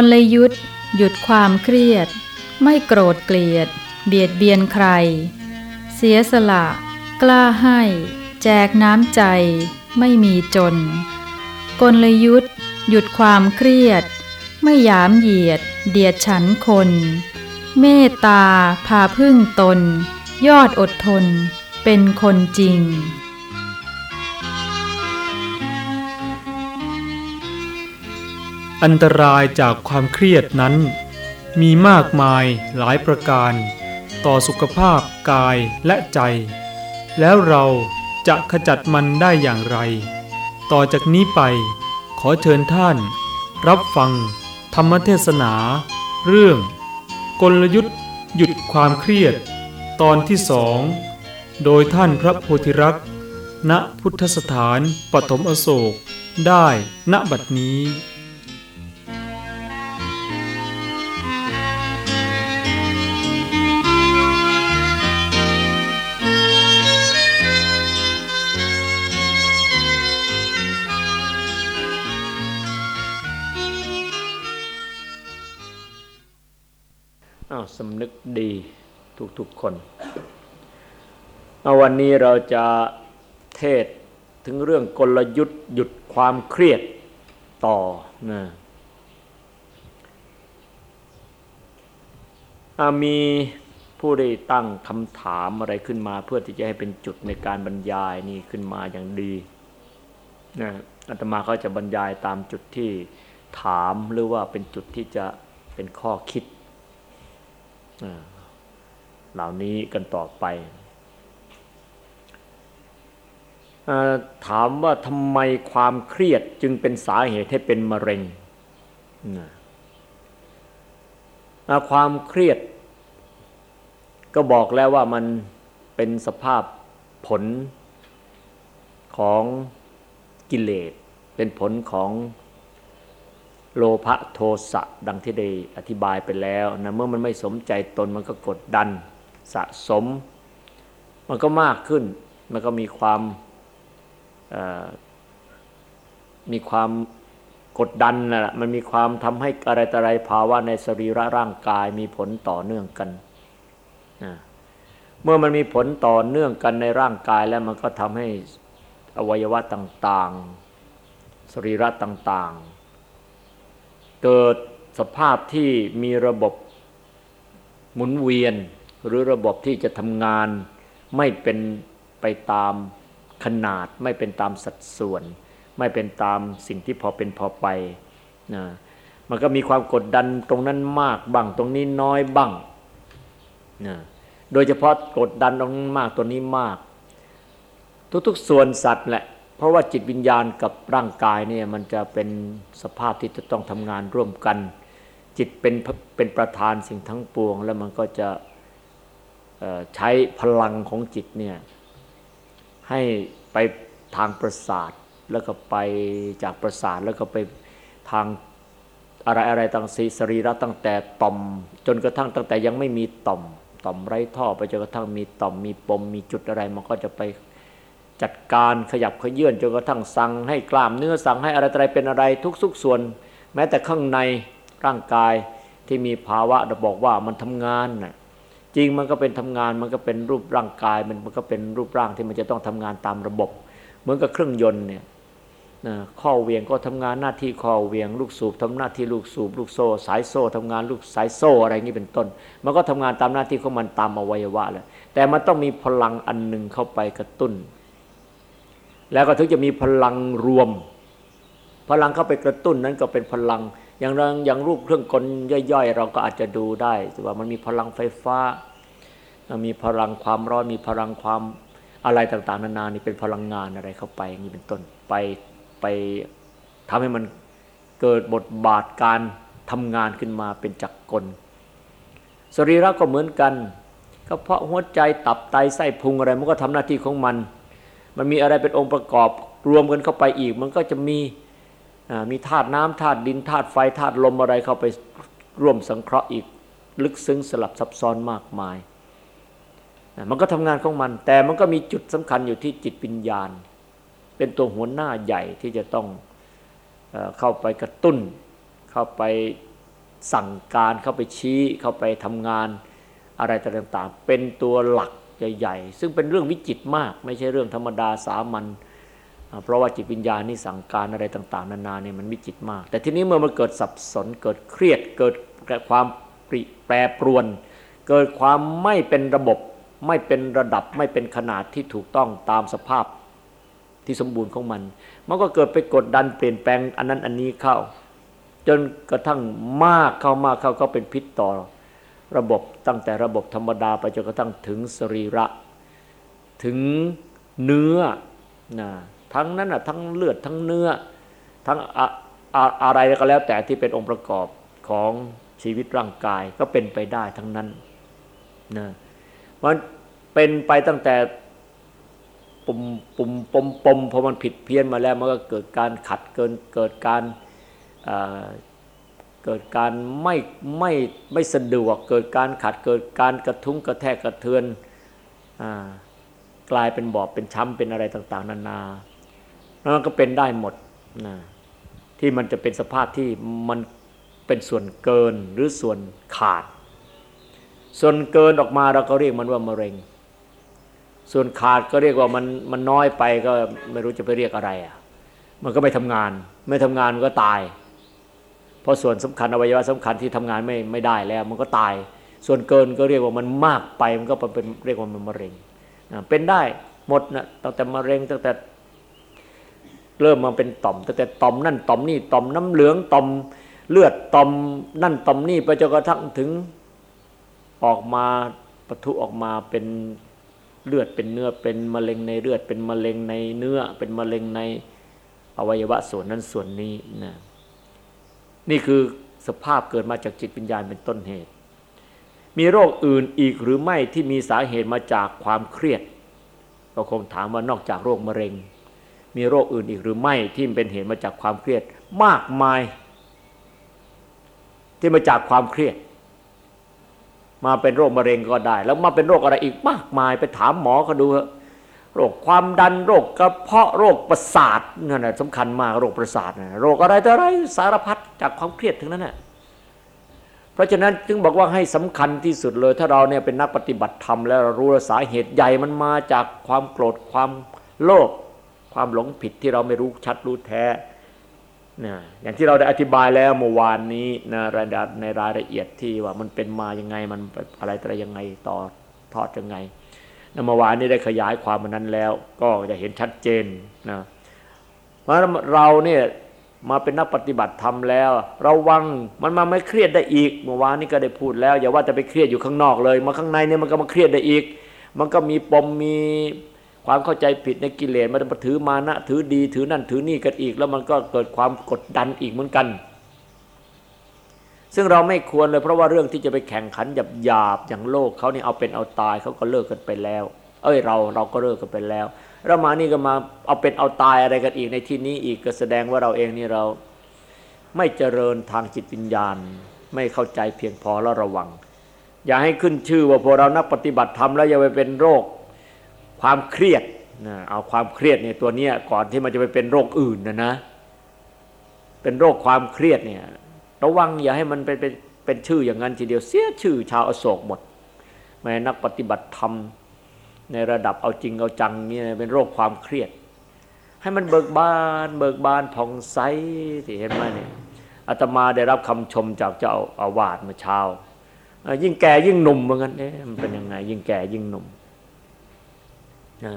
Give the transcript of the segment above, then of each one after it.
กลยุทธ์หยุดความเครียด ไม่โกรธเกลียด เบียดเบียนใคร เสียสละ กล้าให้ แจกน้ำใจ ไม่มีจน กลยุทธ์หยุดความเครียด ไม่ยามเหยียด เดียดฉันคน เมตตาพาพึ่งตน ยอดอดทน เป็นคนจริง อันตรายจากความเครียดนั้น มีมากมายหลายประการ ต่อสุขภาพกายและใจ แล้วเราจะขจัดมันได้อย่างไร ต่อจากนี้ไป ขอเชิญท่าน รับฟัง ธรรมเทศนา เรื่อง กลยุทธ์หยุดความเครียด ตอนที่สองโดยท่านพระโพธิรักษ์ณพุทธสถานปฐมอโศกได้ณบัดนี้ สำนึกดีทุกๆคน เอาวันนี้เราจะเทศถึงเรื่องกลยุทธ์หยุดความเครียดต่อนะอมีผู้ได้ตั้งคำถามอะไรขึ้นมา เพื่อที่จะให้เป็นจุดในการบรรยายนี่ขึ้นมาอย่างดีนะอาตมาก็จะบรรยายตามจุดที่ถามหรือว่าเป็นจุดที่จะเป็นข้อคิด เหล่านี้กันต่อไปถามว่าทำไมความเครียดจึงเป็นสาเหตุให้เป็นมะเร็ง ความเครียด ก็บอกแล้วว่ามันเป็นสภาพผลของกิเลส เป็นผลของ โลภะโทสะดังที่ได้อธิบายไปแล้วนะเมื่อมันไม่สมใจตนมันก็กดดันสะสม มันก็มากขึ้น มันก็มีความมีความกดดันนะ่ะมันมีความทำให้อะไรต่อะไรภาวะในสรีระร่างกายมีผลต่อเนื่องกันนะเมื่อมันมีผลต่อเนื่องกันในร่างกายแล้วมันก็ทำให้อวัยวะต่าง ๆ สรีระต่าง ๆ เกิดสภาพที่มีระบบหมุนเวียน หรือระบบที่จะทำงาน ไม่เป็นไปตามขนาด ไม่เป็นตามสัดส่วน ไม่เป็นตามสิ่งที่พอเป็นพอไปนะมันก็มีความกดดันตรงนั้นมากบ้างตรงนี้น้อยบ้างนะโดยเฉพาะกดดันตรงนั้นมากตัวนี้มาก ทุกๆ ส่วนสัตว์แหละ เพราะว่าจิตวิญญาณกับร่างกายเนี่ยมันจะเป็นสภาพที่จะต้องทำงานร่วมกัน จิตเป็นเป็นประธานสิ่งทั้งปวง แล้วมันก็จะใช้พลังของจิตเนี่ยให้ไปทางประสาทแล้วก็ไปจากประสาทแล้วก็ไปทางอะไรอะไรต่างสีสรีระตั้งแต่ต่อม จนกระทั่งตั้งแต่ยังไม่มีต่อม ต่อมไร้ท่อไปจนกระทั่งมีต่อมมีปมมีจุดอะไรมันก็จะไป จัดการขยับขยื่นจนกระทั่งสั่งให้กล้ามเนื้อสั่งให้อะไรอะไรเป็นอะไรทุกสุกส่วน แม้แต่ข้างในร่างกายที่มีภาวะเราบอกว่ามันทำงานน่ะจริงมันก็เป็นทำงานมันก็เป็นรูปร่างกายมันมันก็เป็นรูปร่างที่มันจะต้องทำงานตามระบบ เหมือนกับเครื่องยนต์เนี่ยข้อเวียงก็ทำงานหน้าที่ข้อเวียง ลูกสูบทำหน้าที่ลูกสูบ ลูกโซ่ สายโซ่ทำงานลูกสายโซ่อะไรนี้เป็นต้น มันก็ทำงานตามหน้าที่ของมันตามอวัยวะแหละแต่มันต้องมีพลังอันหนึ่งเข้าไปกระตุ้น แล้วก็ถึงจะมีพลังรวม พลังเข้าไปกระตุ้นนั้นก็เป็นพลัง อย่างเราอย่างรูปเครื่องกลย่อยๆ เราก็อาจจะดูได้ว่ามันมีพลังไฟฟ้า มีพลังความร้อนมีพลังความอะไรต่างๆ นานานี่เป็นพลังงานอะไรเข้าไปอย่างนี้เป็นต้นไปไปทำให้มันเกิดบทบาทการทำงานขึ้นมาเป็นจักรกล สรีระก็เหมือนกันก็เพราะหัวใจตับไตไส้พุงอะไรมันก็ทำหน้าที่ของมัน มันมีอะไรเป็นองค์ประกอบรวมกันเข้าไปอีก มันก็จะมีมีธาตุน้ำธาตุดินธาตุไฟธาตุลมอะไรเข้าไปร่วมสังเคราะห์อีก ลึกซึ้งสลับซับซ้อนมากมาย มันก็ทำงานของมัน แต่มันก็มีจุดสำคัญอยู่ที่จิตปัญญาณ เป็นตัวหัวหน้าใหญ่ที่จะต้องเข้าไปกระตุ้น เข้าไปสั่งการเข้าไปชี้เข้าไปทำงานอะไรต่างๆ เป็นตัวหลัก ใหญ่ๆ ซึ่งเป็นเรื่องวิจิตมาก ไม่ใช่เรื่องธรรมดาสามัญเพราะว่าจิตวิญญาณนี่สั่งการอะไรต่าง ๆ นานาเนี่ยมันวิจิตมาก แต่ทีนี้เมื่อมันเกิดสับสน เกิดเครียด เกิดความแปรปรวน เกิดความไม่เป็นระบบ ไม่เป็นระดับ ไม่เป็นขนาดที่ถูกต้องตามสภาพที่สมบูรณ์ของมัน มันก็เกิดไปกดดันเปลี่ยนแปลงอันนั้นอันนี้เข้า จนกระทั่งมากเข้ามากเข้าก็เป็นพิษต่อ ระบบตั้งแต่ระบบธรรมดาไปจนกระทั่งถึงสรีระ ถึงเนื้อนะทั้งนั้นอะทั้งเลือดทั้งเนื้อ ทั้งอะอะอะไรก็แล้วแต่ที่เป็นองค์ประกอบของชีวิตร่างกายก็เป็นไปได้ทั้งนั้นนะมันเป็นไปตั้งแต่ปุ่มปุ่มปมปมพอมันผิดเพี้ยนมาแล้วมันก็เกิดการขัดเกินเกิดการ เกิดการไม่ไม่ไม่สะดวก เกิดการขัดเกิดการกระทุ้งกระแทกกระเทือนกลายเป็นบอบเป็นช้ำเป็นอะไรต่าง ๆ นานาแล้วมันก็เป็นได้หมดนะที่มันจะเป็นสภาพที่มันเป็นส่วนเกินหรือส่วนขาด ส่วนเกินออกมาเราก็เรียกมันว่ามะเร็ง ส่วนขาดก็เรียกว่ามันมันน้อยไปก็ไม่รู้จะไปเรียกอะไรอะ มันก็ไม่ทำงาน ไม่ทำงานมันก็ตาย ราะส่วนสำคัญอวัยวะสำคัญที่ทำงานไม่ไม่ได้แล้ว มันก็ตาย ส่วนเกินก็เรียกว่ามันมากไปมันก็เป็นเรียกว่ามันมะเร็งเป็นได้หมดนะตั้งแต่มะเร็งตั้งแต่เริ่มมาเป็นต่อมตั้งแต่ต่อมนั่นต่อมนี่ต่อมน้ำเหลืองต่อมเลือดต่อมนั่นต่อมนี่ไปจนกระทั่งถึงออกมาปะทุออกมาเป็นเลือดเป็นเนื้อเป็นมะเร็งในเลือดเป็นมะเร็งในเนื้อเป็นมะเร็งในอวัยวะส่วนนั้นส่วนนี้นะ นี่คือสภาพเกิดมาจากจิตวิญญาณเป็นต้นเหตุ มีโรคอื่นอีกหรือไม่ที่มีสาเหตุมาจากความเครียดก็คงถามว่านอกจากโรคมะเร็ง มีโรคอื่นอีกหรือไม่ที่เป็นเหตุมาจากความเครียดมากมาย ที่มาจากความเครียด มาเป็นโรคมะเร็งก็ได้ แล้วมาเป็นโรคอะไรอีกมากมายไปถามหมอเขาดูเหอะ โรคความดันโรคกระเพาะโรคประสาทนั่นแหละสำคัญมากโรคประสาทนะโรคอะไรต่ออะไรสารพัดจากความเครียดทั้งนั้นแหละเพราะฉะนั้นจึงบอกว่าให้สำคัญที่สุดเลย ถ้าเราเนี่ยเป็นนักปฏิบัติธรรมแล้วเรารู้สาเหตุใหญ่มันมาจากความโกรธความโลภความหลงผิดที่เราไม่รู้ชัดรู้แท้นะอย่างที่เราได้อธิบายแล้วเมื่อวานนี้นะรายในรายละเอียดที่ว่ามันเป็นมายังไงมันอะไรอะไรยังไงต่อทอดยังไง นะเมื่อวานนี้ได้ขยายความมันนั้นแล้ว ก็จะเห็นชัดเจนนะเพราะเราเนี่ยมาเป็นนักปฏิบัติธรรมแล้วระวังมันมาไม่เครียดได้อีก เมื่อวานนี้ก็ได้พูดแล้ว อย่าว่าจะไปเครียดอยู่ข้างนอกเลย มาข้างในเนี่ยมันก็มาเครียดได้อีก มันก็มีปมมีความเข้าใจผิดในกิเลสมันมาถือมานะถือดีถือนั่นถือนี่กันอีก แล้วมันก็เกิดความกดดันอีกเหมือนกัน ซึ่งเราไม่ควรเลยเพราะว่าเรื่องที่จะไปแข่งขันหยาบหยาบอย่างโลกเขานี่เอาเป็นเอาตายเขาก็เลิกกันไปแล้ว เอ้ยเราเราก็เลิกกันไปแล้วเรามานี่ก็มาเอาเป็นเอาตายอะไรกันอีกในที่นี้อีกก็แสดงว่าเราเองนี่เราไม่เจริญทางจิตวิญญาณ ไม่เข้าใจเพียงพอแล้วระวัง อย่าให้ขึ้นชื่อว่าพอเรานักปฏิบัติธรรมแล้วอย่าไปเป็นโรคความเครียดนะเอาความเครียดเนี่ยตัวเนี้ยก่อนที่มันจะไปเป็นโรคอื่นนะนะ เป็นโรคความเครียดเนี่ย ระวังอย่าให้มันเป็นเป็นเป็นชื่ออย่างนั้นทีเดียวเสียชื่อชาวอโศกหมดแม้นักปฏิบัติธรรมในระดับเอาจริงเอาจังนี่เป็นโรคความเครียด ให้มันเบิกบาน เบิกบานผ่องใสที่เห็นไหมเนี่ยอาตมาได้รับคำชมจากเจ้าอาวาสเมื่อเช้า ยิ่งแก่ยิ่งหนุ่มเหมือนกันเอ๊ะมันเป็นยังไง ยิ่งแก่ยิ่งหนุ่มนะ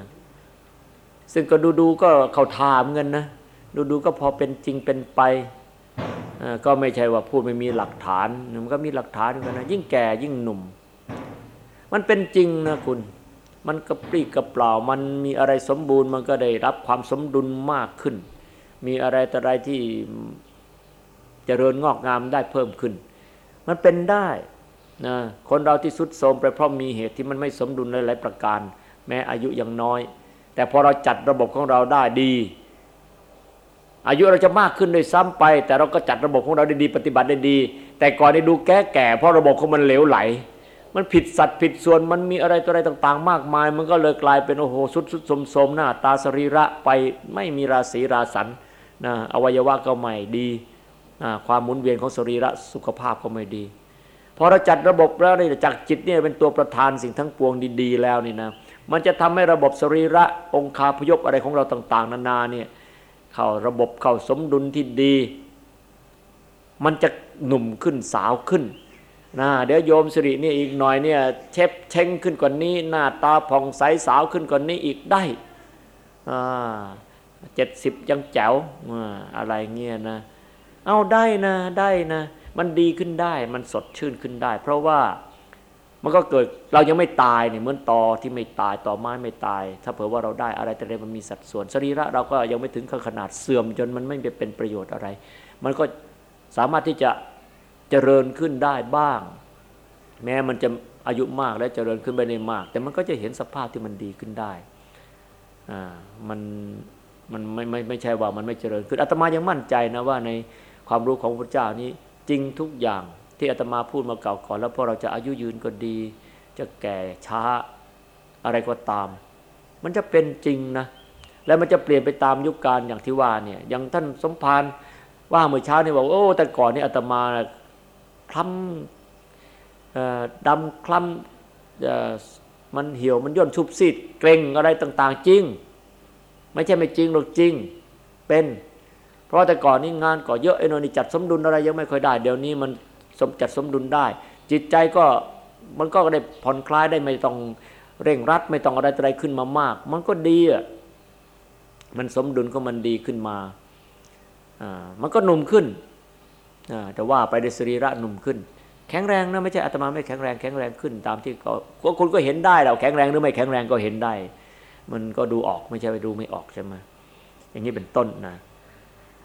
ซึ่งก็ดูดูก็เขาถามเงินนะดูดูก็พอเป็นจริงเป็นไป ก็ไม่ใช่ว่าพูดไม่มีหลักฐานมันก็มีหลักฐานเหมือนกันนะยิ่งแก่ยิ่งหนุ่ม มันเป็นจริงนะคุณ มันกระปรี้กระเปล่ามันมีอะไรสมบูรณ์ มันก็ได้รับความสมดุลมากขึ้น มีอะไรแต่อะไรที่จเจริญงอกงามได้เพิ่มขึ้น มันเป็นได้นะคนเราที่สุดโทมไปเพราะมีเหตุที่มันไม่สมดุลหลายประการ แม้อายุยังน้อย แต่พอเราจัดระบบของเราได้ดี อายุเราจะมากขึ้นโดยซ้ำไป แต่เราก็จัดระบบของเราได้ดีปฏิบัติได้ดี แต่ก่อนได้ดูแก่แก่เพราะระบบของมันเหลวไหล มันผิดสัตว์ผิดส่วนมันมีอะไรตัวอะไรต่าง ๆ มากมาย มันก็เลยกลายเป็นโอ้โหสุดสุดสมสมหน้าตาสรีระไปไม่มีราศีราสันนะอวัยวะก็ไม่ดีนะความหมุนเวียนของสรีระสุขภาพก็ไม่ดีพอเราจัดระบบแล้วนี่จากจิตเนี่ยเป็นตัวประธานสิ่งทั้งปวงดีๆแล้วนี่นะมันจะทำให้ระบบสรีระองคาพยพอะไรของเราต่าง ๆ นานาเนี่ย เข้าระบบเข้าสมดุลที่ดี มันจะหนุ่มขึ้นสาวขึ้นนะเดี๋ยวโยมสิรินี่อีกหน่อยเนี่ยเชฟเช้งขึ้นกว่านี้ หน้าตาผ่องใสสาวขึ้นกว่านี้อีกได้เจ็ดสิบยังแจ๋วอะไรเงี้ยนะ เอาได้นะได้นะ มันดีขึ้นได้มันสดชื่นขึ้นได้ เพราะว่า มันก็เกิดเรายังไม่ตายเนี่ยเหมือนตอที่ไม่ตายต่อไม้ไม่ตาย ถ้าเผื่อว่าเราได้อะไรแต่ใดมันมีสัดส่วนสรีระเราก็ยังไม่ถึงขนาดเสื่อมจนมันไม่เป็นประโยชน์อะไร มันก็สามารถที่จะเจริญขึ้นได้บ้าง แม้มันจะอายุมากและเจริญขึ้นไปในมาก แต่มันก็จะเห็นสภาพที่มันดีขึ้นได้อ่ามันมันไม่ไม่ไม่ใช่ว่ามันไม่เจริญขึ้นอาตมายังมั่นใจนะว่าในความรู้ของพระเจ้านี้จริงทุกอย่าง ที่อาตมาพูดมาเก่าก่อนแล้วพอเราจะอายุยืนก็ดี จะแก่ช้าอะไรก็ตาม มันจะเป็นจริงนะแล้วมันจะเปลี่ยนไปตามยุคการอย่างที่ว่าเนี่ยอย่างท่านสมภารว่าเมื่อเช้านี่บอกโอ้แต่ก่อนนี่อาตมาคล้ำดำคล้ำมันเหี่ยวมันย่นชุบซีดเกรงอะไรต่าง ๆ จริง ไม่ใช่ไม่จริงหรอกจริงเป็น เพราะแต่ก่อนนี่งานก่อเยอะไอ้นนี่จัดสมดุลอะไรยังไม่ค่อยได้ เดี๋ยวนี้มัน สมจัดสมดุลได้ จิตใจก็มันก็ได้ผ่อนคลายได้ไม่ต้องเร่งรัด ไม่ต้องอะไรอะไรขึ้นมามาก มันก็ดีอะมันสมดุลก็มันดีขึ้นมาอ่ามันก็หนุ่มขึ้นอ่าแต่ว่าไปในสรีระหนุ่มขึ้น แข็งแรงนะไม่ใช่อาตมาไม่แข็งแรงแข็งแรงขึ้นตามที่ก็คุณก็เห็นได้เราแข็งแรงหรือไม่แข็งแรงก็เห็นได้ มันก็ดูออกไม่ใช่ไปดูไม่ออกใช่ไหมอย่างนี้เป็นต้นนะ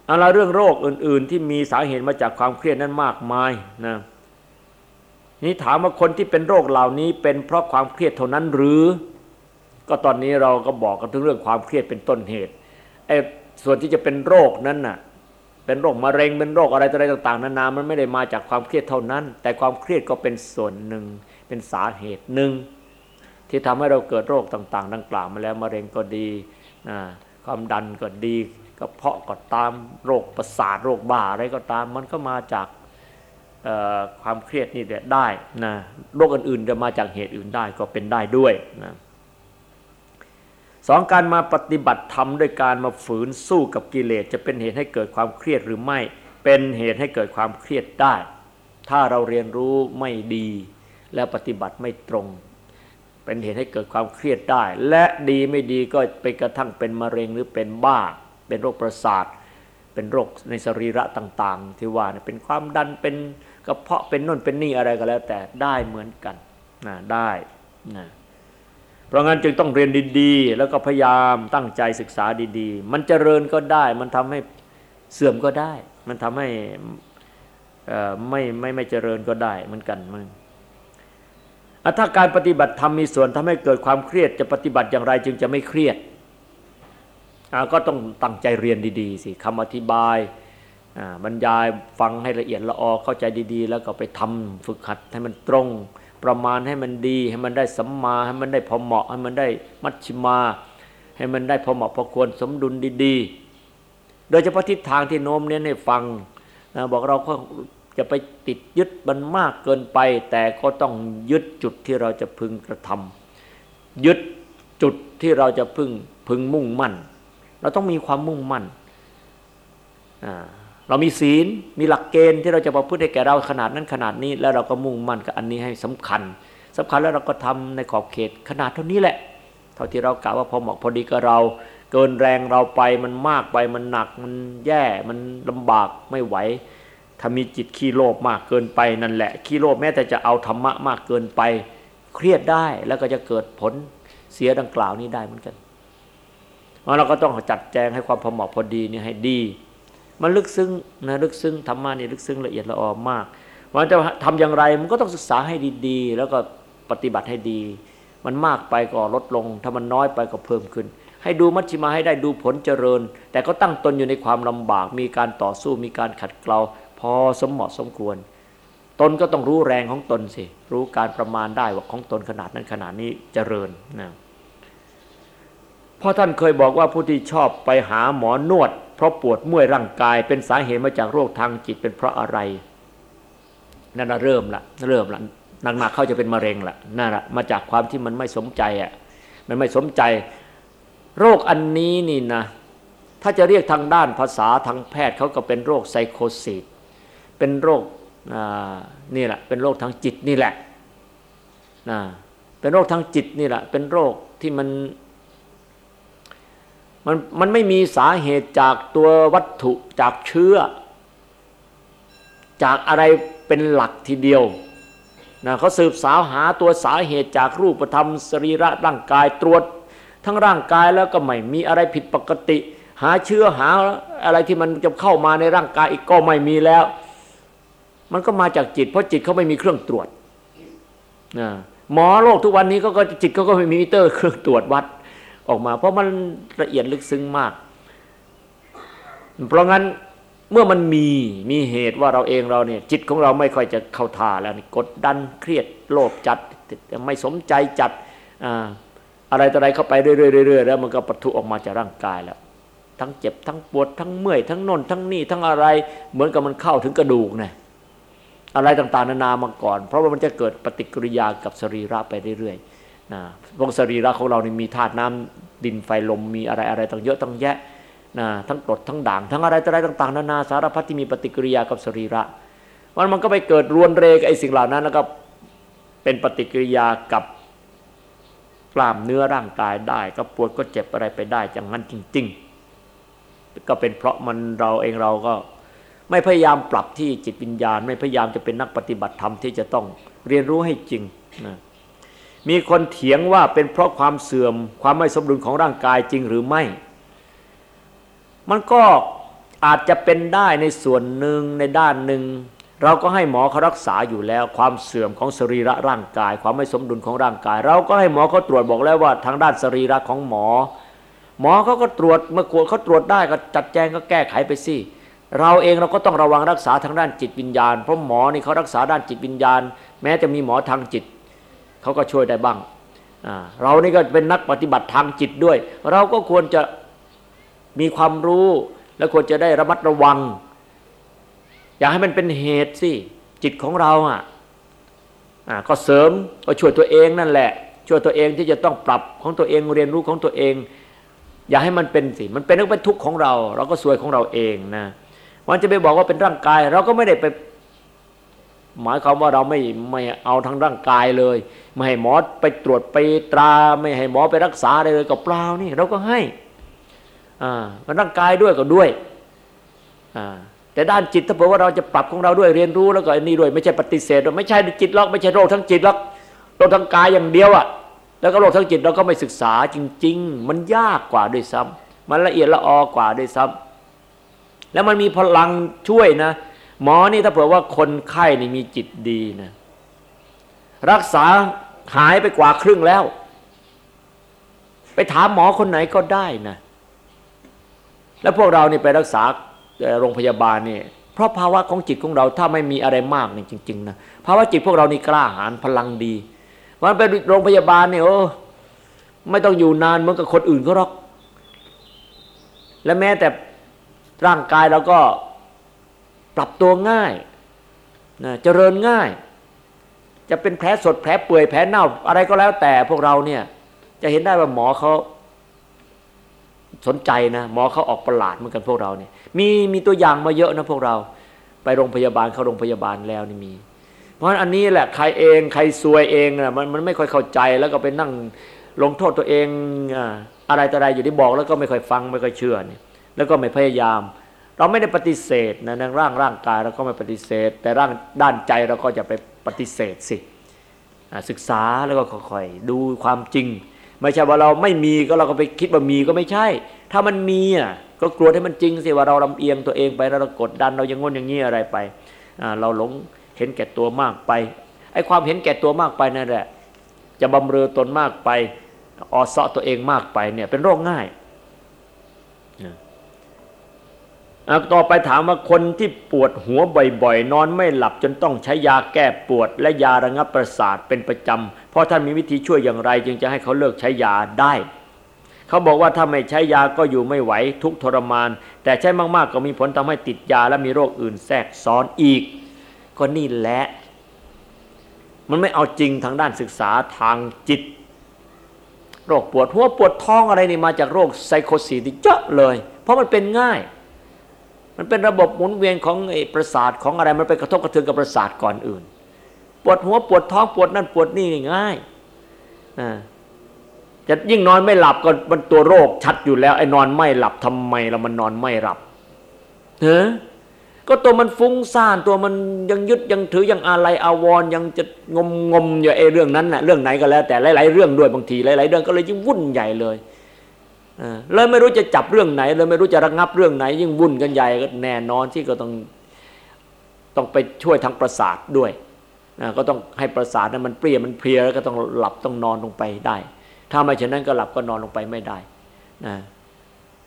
อาละเรื่องโรคอื่น ๆ ที่มีสาเหตุมาจากความเครียดนั้นมากมายนะนี่ถามว่าคนที่เป็นโรคเหล่านี้เป็นเพราะความเครียดเท่านั้นหรือ ก็ตอนนี้เราก็บอกกันถึงเรื่องความเครียดเป็นต้นเหตุไอ้ส่วนที่จะเป็นโรคนั้นน่ะ เป็นโรคมะเร็งเป็นโรคอะไรอะไรต่าง ๆ นานา มันไม่ได้มาจากความเครียดเท่านั้น แต่ความเครียดก็เป็นส่วนหนึ่ง เป็นสาเหตุหนึ่งที่ทำให้เราเกิดโรคต่าง ๆ ดังกล่าวมาแล้วมะเร็งก็ดีความดันก็ดี กระเพาะก็ตามโรคประสาทโรคบ้าอะไรก็ตาม มันก็มาจากความเครียดนี่แหละได้นะโรคอื่นๆจะมาจากเหตุอื่นได้ก็เป็นได้ด้วยนะสองการมาปฏิบัติธรรมด้วยการมาฝืนสู้กับกิเลสจะเป็นเหตุให้เกิดความเครียดหรือไม่ เป็นเหตุให้เกิดความเครียดได้ ถ้าเราเรียนรู้ไม่ดี แล้วปฏิบัติไม่ตรง เป็นเหตุให้เกิดความเครียดได้ และดีไม่ดีก็ไปกระทั่งเป็นมะเร็งหรือเป็นบ้า เป็นโรคประสาท เป็นโรคในสรีระต่างๆ ที่ว่าเป็นความดันเป็นกระเพาะเป็นน่นเป็นนี่อะไรก็แล้ว แต่ได้เหมือนกันนะได้นะเพราะงั้นจึงต้องเรียนดีๆ แล้วก็พยายามตั้งใจศึกษาดีๆ มันเจริญก็ได้ มันทำให้เสื่อมก็ได้ มันทำให้ไม่ไม่ไม่เจริญก็ได้เหมือนกันมันถ้าการปฏิบัติธรรมมีส่วนทำให้เกิดความเครียดจะปฏิบัติอย่างไรจึงจะไม่เครียด ก็ต้องตั้งใจเรียนดีๆสิคำอธิบายบรรยายฟังให้ละเอียดละออเข้าใจดีๆ แล้วก็ไปทำฝึกหัดให้มันตรง ประมาณให้มันดี ให้มันได้สัมมาให้มันได้พอเหมาะ ให้มันได้มัชชิมา ให้มันได้พอเหมาะพอควรสมดุลดีๆ โดยเฉพาะทิศทางที่โน้มเน้นให้ฟังนะบอกเราก็จะไปติดยึดมันมากเกินไป แต่ก็ต้องยึดจุดที่เราจะพึงกระทำยึดจุดที่เราจะพึงพึงมุ่งมั่น เราต้องมีความมุ่งมั่นเรามีศีลมีหลักเกณฑ์ที่เราจะประพฤติให้แก่เราขนาดนั้นขนาดนี้ แล้วเราก็มุ่งมั่นกับอันนี้ให้สำคัญสำคัญแล้วเราก็ทำในขอบเขตขนาดเท่านี้แหละ เท่าที่เรากะว่าพอเหมาะพอดีกับเรา เกินแรงเราไปมันมากไปมันหนักมันแย่มันลำบากไม่ไหวถ้ามีจิตขี้โลภมากเกินไปนั่นแหละขี้โลภแม้แต่จะเอาธรรมะมากเกินไป เครียดได้แล้วก็จะเกิดผลเสียดังกล่าวนี้ได้เหมือนกัน เราก็ต้องจัดแจงให้ความพอเหมาะพอดีนี่ให้ดี มันลึกซึ้งนะลึกซึ้งธรรมะนี่ลึกซึ้งละเอียดละออมากมันจะทำอย่างไรมันก็ต้องศึกษาให้ดีๆ แล้วก็ปฏิบัติให้ดี มันมากไปก็ลดลง ถ้ามันน้อยไปก็เพิ่มขึ้น ให้ดูมัชชิมาให้ได้ดูผลเจริญ แต่ก็ตั้งตนอยู่ในความลำบาก มีการต่อสู้มีการขัดเกลาพอสมเหมาะสมควร ตนก็ต้องรู้แรงของตนสิ รู้การประมาณได้ว่าของตนขนาดนั้นขนาดนี้เจริญนะ เพราะท่านเคยบอกว่าผู้ที่ชอบไปหาหมอนวด เพราะปวดเมื่อยร่างกาย เป็นสาเหตุมาจากโรคทางจิตเป็นเพราะอะไรนั่นเริ่มละเริ่มละหนักๆเขาจะเป็นมะเร็งละนั่นละมาจากความที่มันไม่สมใจอะมันไม่สมใจ โรคอันนี้นี่นะ ถ้าจะเรียกทางด้านภาษาทางแพทย์เขาก็เป็นโรคไซโคซิสเป็นโรคนี่แหละเป็นโรคทางจิตนี่แหละนะเป็นโรคทางจิตนี่แหละเป็นโรคที่มัน มันมันไม่มีสาเหตุจากตัววัตถุจากเชื้อ จากอะไรเป็นหลักทีเดียวนะเขาสืบสาวหาตัวสาเหตุจากรูปธรรมสรีระร่างกายตรวจ ทั้งร่างกายแล้วก็ไม่มีอะไรผิดปกติ หาเชื้อหาอะไรที่มันจะเข้ามาในร่างกายอีกก็ไม่มีแล้ว มันก็มาจากจิต เพราะจิตเขาไม่มีเครื่องตรวจนะหมอโรคทุกวันนี้ก็จิตเขาก็ไม่มีมิเตอร์เครื่องตรวจวัด ออกมา เพราะมันละเอียดลึกซึ้งมาก เพราะงั้นเมื่อมันมีมีเหตุว่าเราเองเราเนี่ย จิตของเราไม่ค่อยจะเข้าท่าแล้วกดดันเครียดโลภจัดไม่สมใจจัดอะไรต่ออะไรเข้าไปเรื่อยๆแล้วมันก็ปะทุออกมาจากร่างกายแล้ว ทั้งเจ็บทั้งปวดทั้งเมื่อยทั้งนนทั้งนี่ทั้งอะไร เหมือนกับมันเข้าถึงกระดูกเนี่ยอะไรต่างๆ นานามาก่อน เพราะว่ามันจะเกิดปฏิกิริยากับสรีระไปเรื่อยๆ นะวงสรีระของเรานี่มีธาตุน้ำดินไฟลมมีอะไรอะไรต่างเยอะตั้งแยะนะทั้งกรดทั้งด่างทั้งอะไรอะไรต่าง ๆนานาสารพัดที่มีปฏิกิริยากับสรีระมันมันก็ไปเกิดรวนเรกับไอ้สิ่งเหล่านั้นแล้วก็เป็นปฏิกิริยากับกล้ามเนื้อร่างกายได้ ก็ปวดก็เจ็บอะไรไปได้อย่างนั้นจริง ๆ ก็เป็นเพราะมันเราเองเราก็ไม่พยายามปรับที่จิตวิญญาณ ไม่พยายามจะเป็นนักปฏิบัติธรรมที่จะต้องเรียนรู้ให้จริงนะ มีคนเถียงว่าเป็นเพราะความเสื่อมความไม่สมดุลของร่างกายจริงหรือไม่ มันก็อาจจะเป็นได้ในส่วนหนึ่งในด้านหนึ่ง เราก็ให้หมอเขารักษาอยู่แล้ว ความเสื่อมของสรีระร่างกาย ความไม่สมดุลของร่างกาย เราก็ให้หมอเขาตรวจบอกแล้วว่า ทางด้านสรีระของหมอ หมอเขาก็ตรวจเมื่อกวดเขาตรวจได้ก็จัดแจงก็แก้ไขไปสิเราเองเราก็ต้องระวังรักษาทางด้านจิตวิญญาณเพราะหมอนี่เขารักษาด้านจิตวิญญาณ แม้จะมีหมอทางจิต เขาก็ช่วยได้บ้างเรานี่ก็เป็นนักปฏิบัติทางจิตด้วย เราก็ควรจะมีความรู้และควรจะได้ระมัดระวัง อย่าให้มันเป็นเหตุสิจิตของเราอะก็เสริมก็ช่วยตัวเองนั่นแหละ ช่วยตัวเองที่จะต้องปรับของตัวเองเรียนรู้ของตัวเอง อย่าให้มันเป็นสิมันเป็นก็เป็นทุกข์ของเรา เราก็สวยของเราเองนะมันจะไปบอกว่าเป็นร่างกาย เราก็ไม่ได้ไป หมายความว่าเราไม่ไม่เอาทางร่างกายเลย ไม่ให้หมอไปตรวจไปตรา ไม่ให้หมอไปรักษาอะไรเลยก็เปล่านี่เราก็ให้อ่าร่างกายด้วยก็ด้วยอ่าแต่ด้านจิตถ้าเผื่อว่าเราจะปรับของเราด้วยเรียนรู้แล้วก็อันนี้ด้วยไม่ใช่ปฏิเสธไม่ใช่จิตล็อกไม่ใช่โรคทั้งจิตล็อกโรคทั้งกายอย่างเดียวอะ่ะแล้วก็โรคทั้งจิตเราก็ไม่ศึกษาจริง ๆ มันยากกว่าด้วยซ้ำมันละเอียดละออกว่าด้วยซ้ำแล้วมันมีพลังช่วยนะ หมอนี่ถ้าเผื่อว่าคนไข้นี่มีจิตดีนะรักษาหายไปกว่าครึ่งแล้ว ไปถามหมอคนไหนก็ได้นะแล้วพวกเรานี่ไปรักษาโรงพยาบาลนี่เพราะภาวะของจิตของเราถ้าไม่มีอะไรมากนี่จริงๆนะภาวะจิตพวกเรานี่กล้าหาญพลังดีวันไปโรงพยาบาลเนี่ยโอ้ไม่ต้องอยู่นานเหมือนกับคนอื่นก็หรอก และแม้แต่ร่างกายเราก็ ปรับตัวง่ายนะเจริญง่าย จะเป็นแผลสดแผลเปื่อยแผลเน่า อะไรก็แล้วแต่พวกเราเนี่ย จะเห็นได้ว่าหมอเขาสนใจนะหมอเขาออกประหลาดเหมือนกันพวกเราเนี่ย มีมีตัวอย่างมาเยอะนะพวกเรา ไปโรงพยาบาลเข้าโรงพยาบาลแล้วนี่มี เพราะฉะนั้นอันนี้แหละใครเองใครซวยเองนะมันมันไม่ค่อยเข้าใจแล้วก็ไปนั่งลงโทษตัวเองอะไรต่ออะไรอยู่ที่บอกแล้วก็ไม่ค่อยฟังไม่ค่อยเชื่อเนี่ยแล้วก็ไม่พยายาม เราไม่ได้ปฏิเสธนะในร่างร่างกายเราก็ไม่ปฏิเสธ แต่ร่างด้านใจเราก็จะไปปฏิเสธสิศึกษาแล้วก็ค่อยๆดูความจริง ไม่ใช่ว่าเราไม่มีก็เราก็ไปคิดว่ามีก็ไม่ใช่ ถ้ามันมีอะก็กลัวให้มันจริงสิว่าเราลำเอียงตัวเองไปเรากดดันเรายังงนอย่างนี้อะไรไปเราหลงเห็นแก่ตัวมากไปไอ้ความเห็นแก่ตัวมากไปนั่นแหละจะบำเรอตนมากไปออเซาะตัวเองมากไปเนี่ยเป็นโรคง่าย ต่อไปถามว่าคนที่ปวดหัวบ่อยๆ นอนไม่หลับจนต้องใช้ยาแก้ปวด และยาระงับประสาทเป็นประจำเพราะท่านมีวิธีช่วยอย่างไร จึงจะให้เขาเลิกใช้ยาได้ เขาบอกว่าถ้าไม่ใช้ยาก็อยู่ไม่ไหวทุกทรมาน แต่ใช้มากๆก็มีผลทำให้ติดยาและมีโรคอื่นแทรกซ้อนอีก ก็นี่แหละ มันไม่เอาจริงทางด้านศึกษาทางจิต โรคปวดหัวปวดท้องอะไรนี่มาจากโรคไซโคซีที่เยอะเลย เพราะมันเป็นง่าย มันเป็นระบบหมุนเวียนของไอ้ประสาทของอะไรมันไปกระทบกระเทือนกับประสาทก่อนอื่น ปวดหัวปวดท้องปวดนั่นปวดนี่ง่ายอ่าจะยิ่งนอนไม่หลับก็มันตัวโรคชัดอยู่แล้วไอ้นอนไม่หลับทำไมเรามันนอนไม่หลับเนอก็ตัวมันฟุ้งซ่านตัวมันยังยึดยังถือยังอะไรอาวรยังจะงมงมอยู่ไอ้เรื่องนั้นแหละเรื่องไหนก็แล้วแต่หลาย ๆ เรื่องด้วยบางทีหลาย ๆ เรื่องก็เลยยิ่งวุ่นใหญ่เลย เลยไม่รู้จะจับเรื่องไหนเลยไม่รู้จะระงับเรื่องไหน ยิ่งวุ่นกันใหญ่ก็แน่นอนที่ก็ต้องต้องไปช่วยทางประสาทด้วยก็ต้องให้ประสาทนั้นมันเปรี้ยมันเพลียแล้วก็ต้องหลับต้องนอนลงไปได้ ถ้าไม่เช่นนั้นก็หลับก็นอนลงไปไม่ได้นะ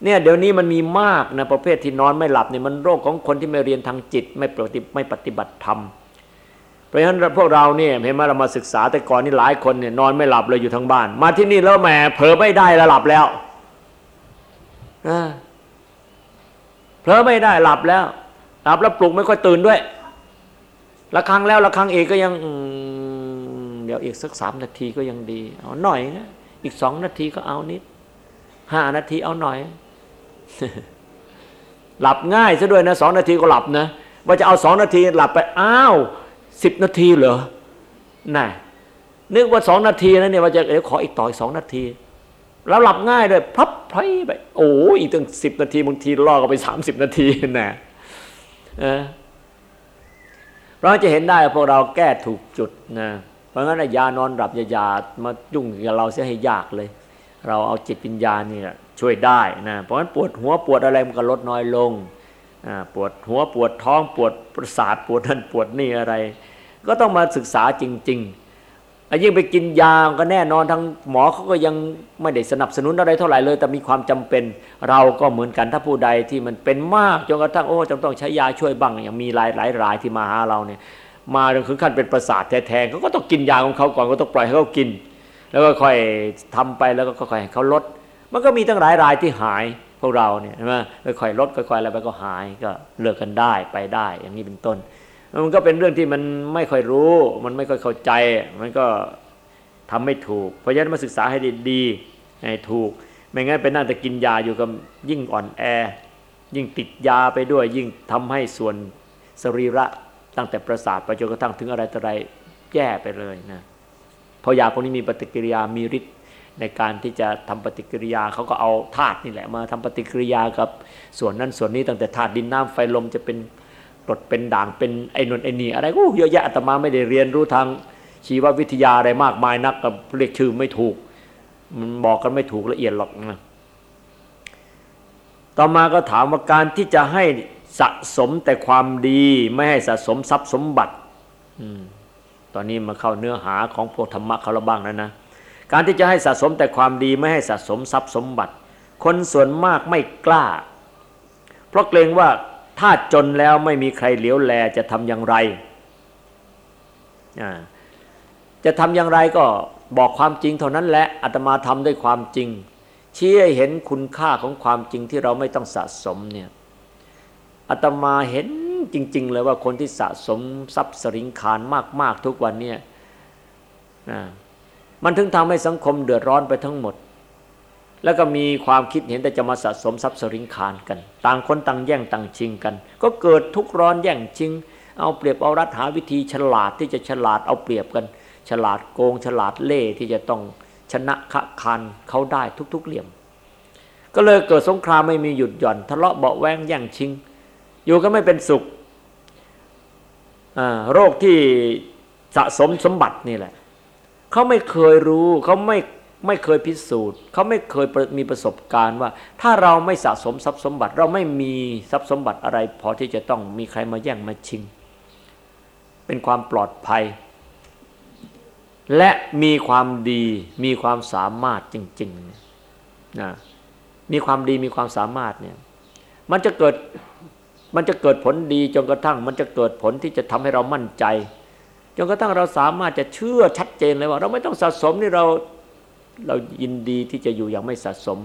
เนี่ยเดี๋ยวนี้มันมีมากนะประเภทที่นอนไม่หลับเนี่ยมันโรคของคนที่ไม่เรียนทางจิตไม่ปฏิไม่ปฏิบัติธรรมเพราะฉะนั้นพวกเราเนี่ยเห็นไหมเรามาศึกษาแต่ก่อนนี่หลายคนเนี่ยนอนไม่หลับเลยอยู่ทั้งบ้าน มาที่นี่แล้วแหมเผลอไม่ได้แล้วหลับแล้ว เผลอไม่ได้หลับแล้ว หลับแล้วปลุกไม่ค่อยตื่นด้วยละครั้งแล้วละครั้งอีกก็ยังเดี๋ยวอีกสักสามนาทีก็ยังดี เอาหน่อยนะอีกสองนาทีก็เอานิดห้านาทีเอาหน่อย หลับง่ายซะด้วยนะสองนาทีก็หลับนะว่าจะเอาสองนาทีหลับไปอ้าวสิบนาทีเหรอน่ะนึกว่าสองนาทีนะเนี่ยว่าจะเดี๋ยวขออีกต่ออีกสองนาที แล้วหลับง่ายเลยพับไพไปโอ้อีกตั้งสิบนาทีบางทีล่อก็ไปสามสิบนาทีนะเราจะเห็นได้พวกเราแก้ถูกจุดนะเพราะงั้นยานอนหลับยามายุ่งกับเราเสียให้ยากเลย เราเอาจิตปัญญานี่ช่วยได้นะเพราะฉะนั้นปวดหัวปวดอะไรมันก็ลดน้อยลงปวดหัวปวดท้องปวดประสาทปวดนั่นปวดนี่อะไร ก็ต้องมาศึกษาจริง ๆ ยิ่งไปกินยาก็แน่นอนทางหมอเขาก็ยังไม่ได้สนับสนุนอะไรเท่าไหร่เลย แต่มีความจำเป็นเราก็เหมือนกันถ้าผู้ใดที่มันเป็นมากจนกระทั่งโอ้จำต้องใช้ยาช่วยบ้างอย่างมีหลายหลายรายที่มาหาเราเนี่ยมาถึงขั้นเป็นประสาทแท้ๆเขาก็ต้องกินยาของเขาก่อนก็ต้องปล่อยให้เขากิน แล้วก็ค่อยทำไปแล้วก็ค่อยให้เขาลด มันก็มีตั้งหลายรายที่หายพวกเราเนี่ยใช่ไหมค่อยๆลดค่อยๆอะไรไปก็หายก็เลิกกันได้ไปได้ อย่างนี้เป็นต้น มันก็เป็นเรื่องที่มันไม่ค่อยรู้ มันไม่ค่อยเข้าใจ มันก็ทำไม่ถูก เพราะฉะนั้นมาศึกษาให้ดีๆให้ถูก ไม่งั้นไปนั่งแต่กินยาอยู่กับยิ่งอ่อนแอ ยิ่งติดยาไปด้วย ยิ่งทำให้ส่วนสรีระตั้งแต่ประสาทไปจนกระทั่งถึงอะไรต่ออะไรแย่ไปเลยนะเพราะยาพวกนี้มีปฏิกิริยามีฤทธิ์ในการที่จะทำปฏิกิริยาเขาก็เอาธาตุนี่แหละมาทำปฏิกิริยากับส่วนนั้นส่วนนี้ตั้งแต่ธาตุดินน้ำไฟลมจะเป็น กรดเป็นด่างเป็นไอ้นนไอ้นี่อะไรก็เยอะแยะอาตมาไม่ได้เรียนรู้ทางชีววิทยาอะไรมากมายนักกับเรียกชื่อไม่ถูก มันบอกกันไม่ถูกละเอียดหรอกนะต่อมาก็ถามว่าการที่จะให้สะสมแต่ความดีไม่ให้สะสมทรัพย์สมบัติอตอนนี้มาเข้าเนื้อหาของพวกธรรมะเขาละบ้างแล้วนะการที่จะให้สะสมแต่ความดีไม่ให้สะสมทรัพย์สมบัติ คนส่วนมากไม่กล้า เพราะเกรงว่า ถ้าจนแล้วไม่มีใครเหลียวแลจะทำอย่างไร จะทำอย่างไรก็บอกความจริงเท่านั้นแหละอาตมาทำด้วยความจริง ชี้ให้เห็นคุณค่าของความจริงที่เราไม่ต้องสะสมเนี่ยอาตมาเห็นจริง ๆ เลยว่าคนที่สะสมทรัพย์สริงคารมาก ๆ ทุกวันเนี่ยมันถึงทำให้สังคมเดือดร้อนไปทั้งหมด แล้วก็มีความคิดเห็นแต่จะมาสะสมทรัพย์สริงคารกัน ต่างคนต่างแย่งต่างชิงกัน ก็เกิดทุกร้อนแย่งชิง เอาเปรียบเอารัดหาวิธีฉลาดที่จะฉลาดเอาเปรียบกัน ฉลาดโกง ฉลาดเล่ที่จะต้องชนะขะคานเขาได้ทุกๆเหลี่ยม ก็เลยเกิดสงครามไม่มีหยุดหย่อน ทะเลาะเบาแวงแย่งชิง อยู่ก็ไม่เป็นสุขโรคที่สะสมสมบัตินี่แหละเขาไม่เคยรู้เขาไม่ ไม่เคยพิสูจน์ เขาไม่เคยมีประสบการณ์ว่า ถ้าเราไม่สะสมทรัพย์สมบัติ เราไม่มีทรัพย์สมบัติอะไร พอที่จะต้องมีใครมาแย่งมาชิง เป็นความปลอดภัย และมีความดีมีความสามารถจริงๆนะมีความดีมีความสามารถเนี่ยมันจะเกิดมันจะเกิดผลดีจนกระทั่ง มันจะเกิดผลที่จะทำให้เรามั่นใจจนกระทั่งเราสามารถจะเชื่อชัดเจนเลยว่า เราไม่ต้องสะสมนี่เรา เรายินดีที่จะอยู่อย่างไม่สะสม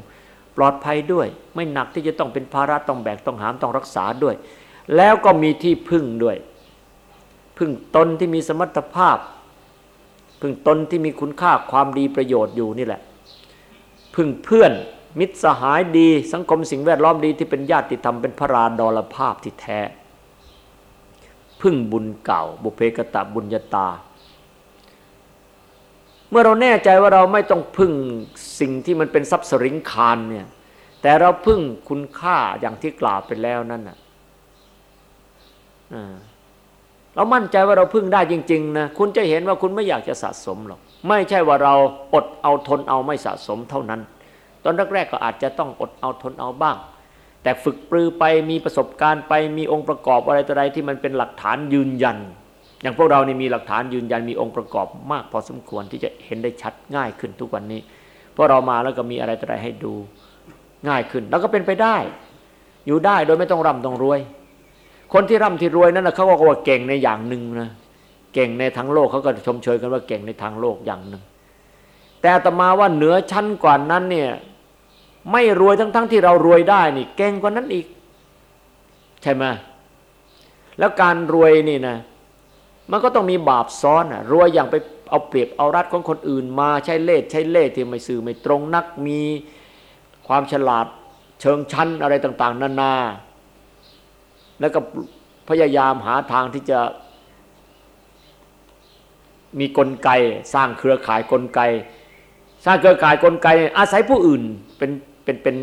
ปลอดภัยด้วย ไม่หนักที่จะต้องเป็นภาระต้องแบกต้องหามต้องรักษาด้วย แล้วก็มีที่พึ่งด้วย พึ่งตนที่มีสมรรถภาพ พึ่งตนที่มีคุณค่าความดีประโยชน์อยู่นี่แหละ พึ่งเพื่อนมิตรสหายดี สังคมสิ่งแวดล้อมดีที่เป็นญาติธรรมเป็นพระราดลภาพที่แท้ พึ่งบุญเก่า บุเพกตะบุญญาตา มื่อเราแน่ใจว่าเราไม่ต้องพึ่งสิ่งที่มันเป็นทรัพย์สริงคารเนี่ยแต่เราพึ่งคุณค่าอย่างที่กล่าวไปแล้วนั่นน่ะเรามั่นใจว่าเราพึ่งได้จริงๆนะคุณจะเห็นว่าคุณไม่อยากจะสะสมหรอกไม่ใช่ว่าเราอดเอาทนเอาไม่สะสมเท่านั้น ตอนแรกๆก็อาจจะต้องอดเอาทนเอาบ้าง แต่ฝึกปรือไปมีประสบการณ์ไปมีองค์ประกอบอะไรต่ออะไรที่มันเป็นหลักฐานยืนยัน อย่างพวกเรานี่มีหลักฐานยืนยันมีองค์ประกอบมากพอสมควรที่จะเห็นได้ชัดง่ายขึ้นทุกวันนี้เพราะเรามาแล้วก็มีอะไรต่ออะไรให้ดูง่ายขึ้น แล้วก็เป็นไปได้ อยู่ได้โดยไม่ต้องร่ำต้องรวย คนที่ร่ำที่รวยนั่นนะเขาก็ว่าเก่งในอย่างหนึ่งนะเก่งในทางโลกเขาก็ชมเชยกันว่าเก่งในทางโลกอย่างหนึ่ง แต่ตมาว่าเหนือชั้นกว่านั้นเนี่ยไม่รวยทั้งๆทที่เรารวยได้นี่เก่งกว่านั้นอีก ใช่ไหมแล้วการรวยนี่นะ มันก็ต้องมีบาปซ้อนอะรวยอย่างไปเอาเปรียบเอารัดของคนอื่นมาใช้เล่ห์ใช้เล่ห์ที่ไม่สื่อไม่ตรงนักมีความฉลาดเชิงชั้นอะไรต่าง ๆ นานา แล้วก็พยายามหาทางที่จะมีกลไกสร้างเครือข่ายกลไก สร้างเครือข่ายกลไก อาศัยผู้อื่นเป็นเป็นเป็น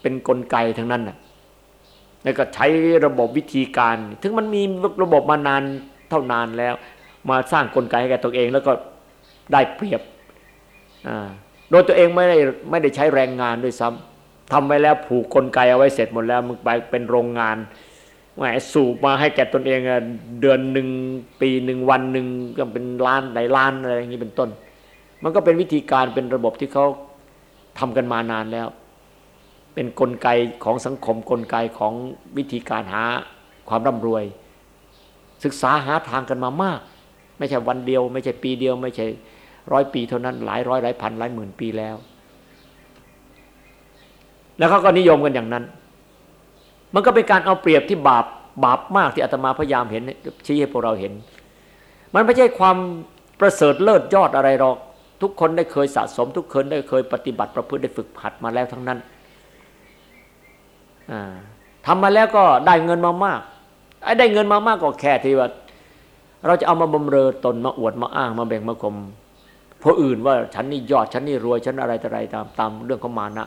เป็นนกลไกทั้งนั้นน่ะแล้วก็ใช้ระบบวิธีการ ถึงมันมีระบบมานาน เท่านานแล้ว มาสร้างกลไกให้แกตัวเองแล้วก็ได้เปรียบโดยตัวเองไม่ได้ไม่ได้ใช้แรงงานด้วยซ้ำทำไว้แล้วผูกกลไกเอาไว้เสร็จหมดแล้วมึงไปเป็นโรงงานแหมสูบมาให้แก่ตนเองเดือนหนึ่งปีหนึ่งวันหนึ่งก็เป็นล้านหลายล้านอะไรอย่างนี้เป็นต้น มันก็เป็นวิธีการเป็นระบบที่เขาทำกันมานานแล้ว เป็นนกลไกของสังคมกลไกของวิธีการหาความร่ำรวย ศึกษาหาทางกันมามาก ไม่ใช่วันเดียว ไม่ใช่ปีเดียว ไม่ใช่ร้อยปีเท่านั้นหลายร้อยหลายพันหลายหมื่นปีแล้ว แล้วเขาก็นิยมกันอย่างนั้น มันก็เป็นการเอาเปรียบที่บาปบาปมากที่อาตมาพยายามเห็นชี้ให้พวกเราเห็น มันไม่ใช่ความประเสริฐเลิศยอดอะไรหรอก ทุกคนได้เคยสะสม ทุกคนได้เคยปฏิบัติประพฤติได้ฝึกหัดมาแล้วทั้งนั้นทำมาแล้วก็ได้เงินมามาก ไอ้ได้เงินมามากก็แค่ที่ว่าเราจะเอามาบำเรอตนมาอวดมาอ้างมาแบ่งมาคมผู้อื่นว่าฉันนี่ยอดฉันนี่รวยฉันอะไรต่ออะไรตามตามเรื่องของมานะ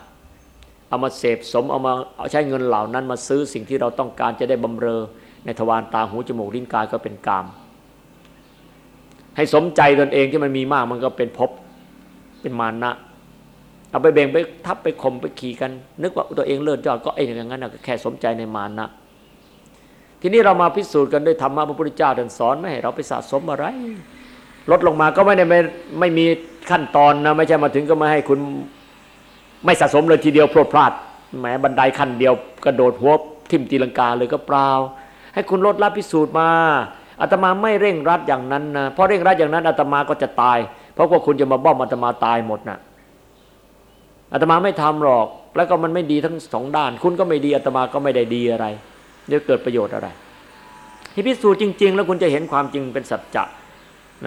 เอามาเสพสมเอามาเอาใช้เงินเหล่านั้นมาซื้อสิ่งที่เราต้องการจะได้บำเรอในทวารตาหูจมูกลิ้นกายก็เป็นกาม ให้สมใจตนเองที่มันมีมากมันก็เป็นภพเป็นมานะ เอาไปเบ่งไปทับไปข่มไปขี่กัน นึกว่าตัวเองเลิศยอดก็ไอ้อย่างนั้นก็แค่สมใจในมานะ ทีนี้เรามาพิสูจน์กันด้วยธรรมะพระพุทธเจ้าท่านสอนไม่ให้เราไปสะสมอะไร ลดลงมาก็ไม่ได้ไม่ไม่มีขั้นตอนนะไม่ใช่มาถึงก็มาให้คุณไม่สะสมเลยทีเดียวโพลดพลาดแหมบันไดขั้นเดียวกระโดดหัวทิ่มตีลังกาเลยก็เปล่า ให้คุณลดละพิสูจน์มาอาตมาไม่เร่งรัดอย่างนั้นนะเพราะเร่งรัดอย่างนั้นอาตมาก็จะตาย เพราะว่าคุณจะมาบ้อมอาตมาตายหมดนะ่ะอาตมาไม่ทำหรอก แล้วก็มันไม่ดีทั้งสองด้าน คุณก็ไม่ดีอาตมาก็ไม่ได้ดีอะไร จะเกิดประโยชน์อะไร ที่พิสูจน์จริง ๆ แล้วคุณจะเห็นความจริงเป็นสัจจะ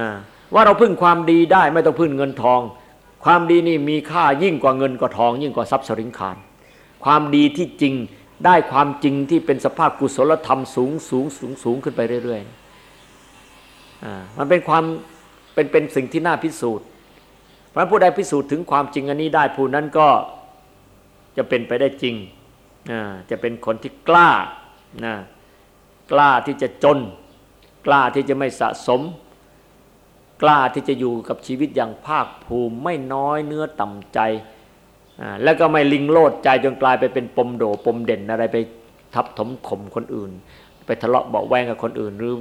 นะว่าเราพึ่งความดีได้ไม่ต้องพึ่งเงินทอง ความดีนี่มีค่ายิ่งกว่าเงินกว่าทอง ยิ่งกว่าทรัพย์สริงคารความดีที่จริงได้ความจริงที่เป็นสภาพกุศลธรรมสูงสูงสูงสูงขึ้นไปเรื่อยๆมันเป็นความเป็นเป็นสิ่งที่น่าพิสูจน์ เพราะผู้ใดพิสูจน์ถึงความจริงอันนี้ได้ผู้นั้นก็จะเป็นไปได้จริง จะเป็นคนที่กล้า กล้าที่จะจน กล้าที่จะไม่สะสม กล้าที่จะอยู่กับชีวิตอย่างภาคภูมิไม่น้อยเนื้อต่ำใจ แล้วก็ไม่ลิงโลดใจจนกลายไปเป็นปมโดปมเด่นอะไรไปทับถมข่มคนอื่น ไปทะเลาะเบาแวงกับคนอื่นหรือ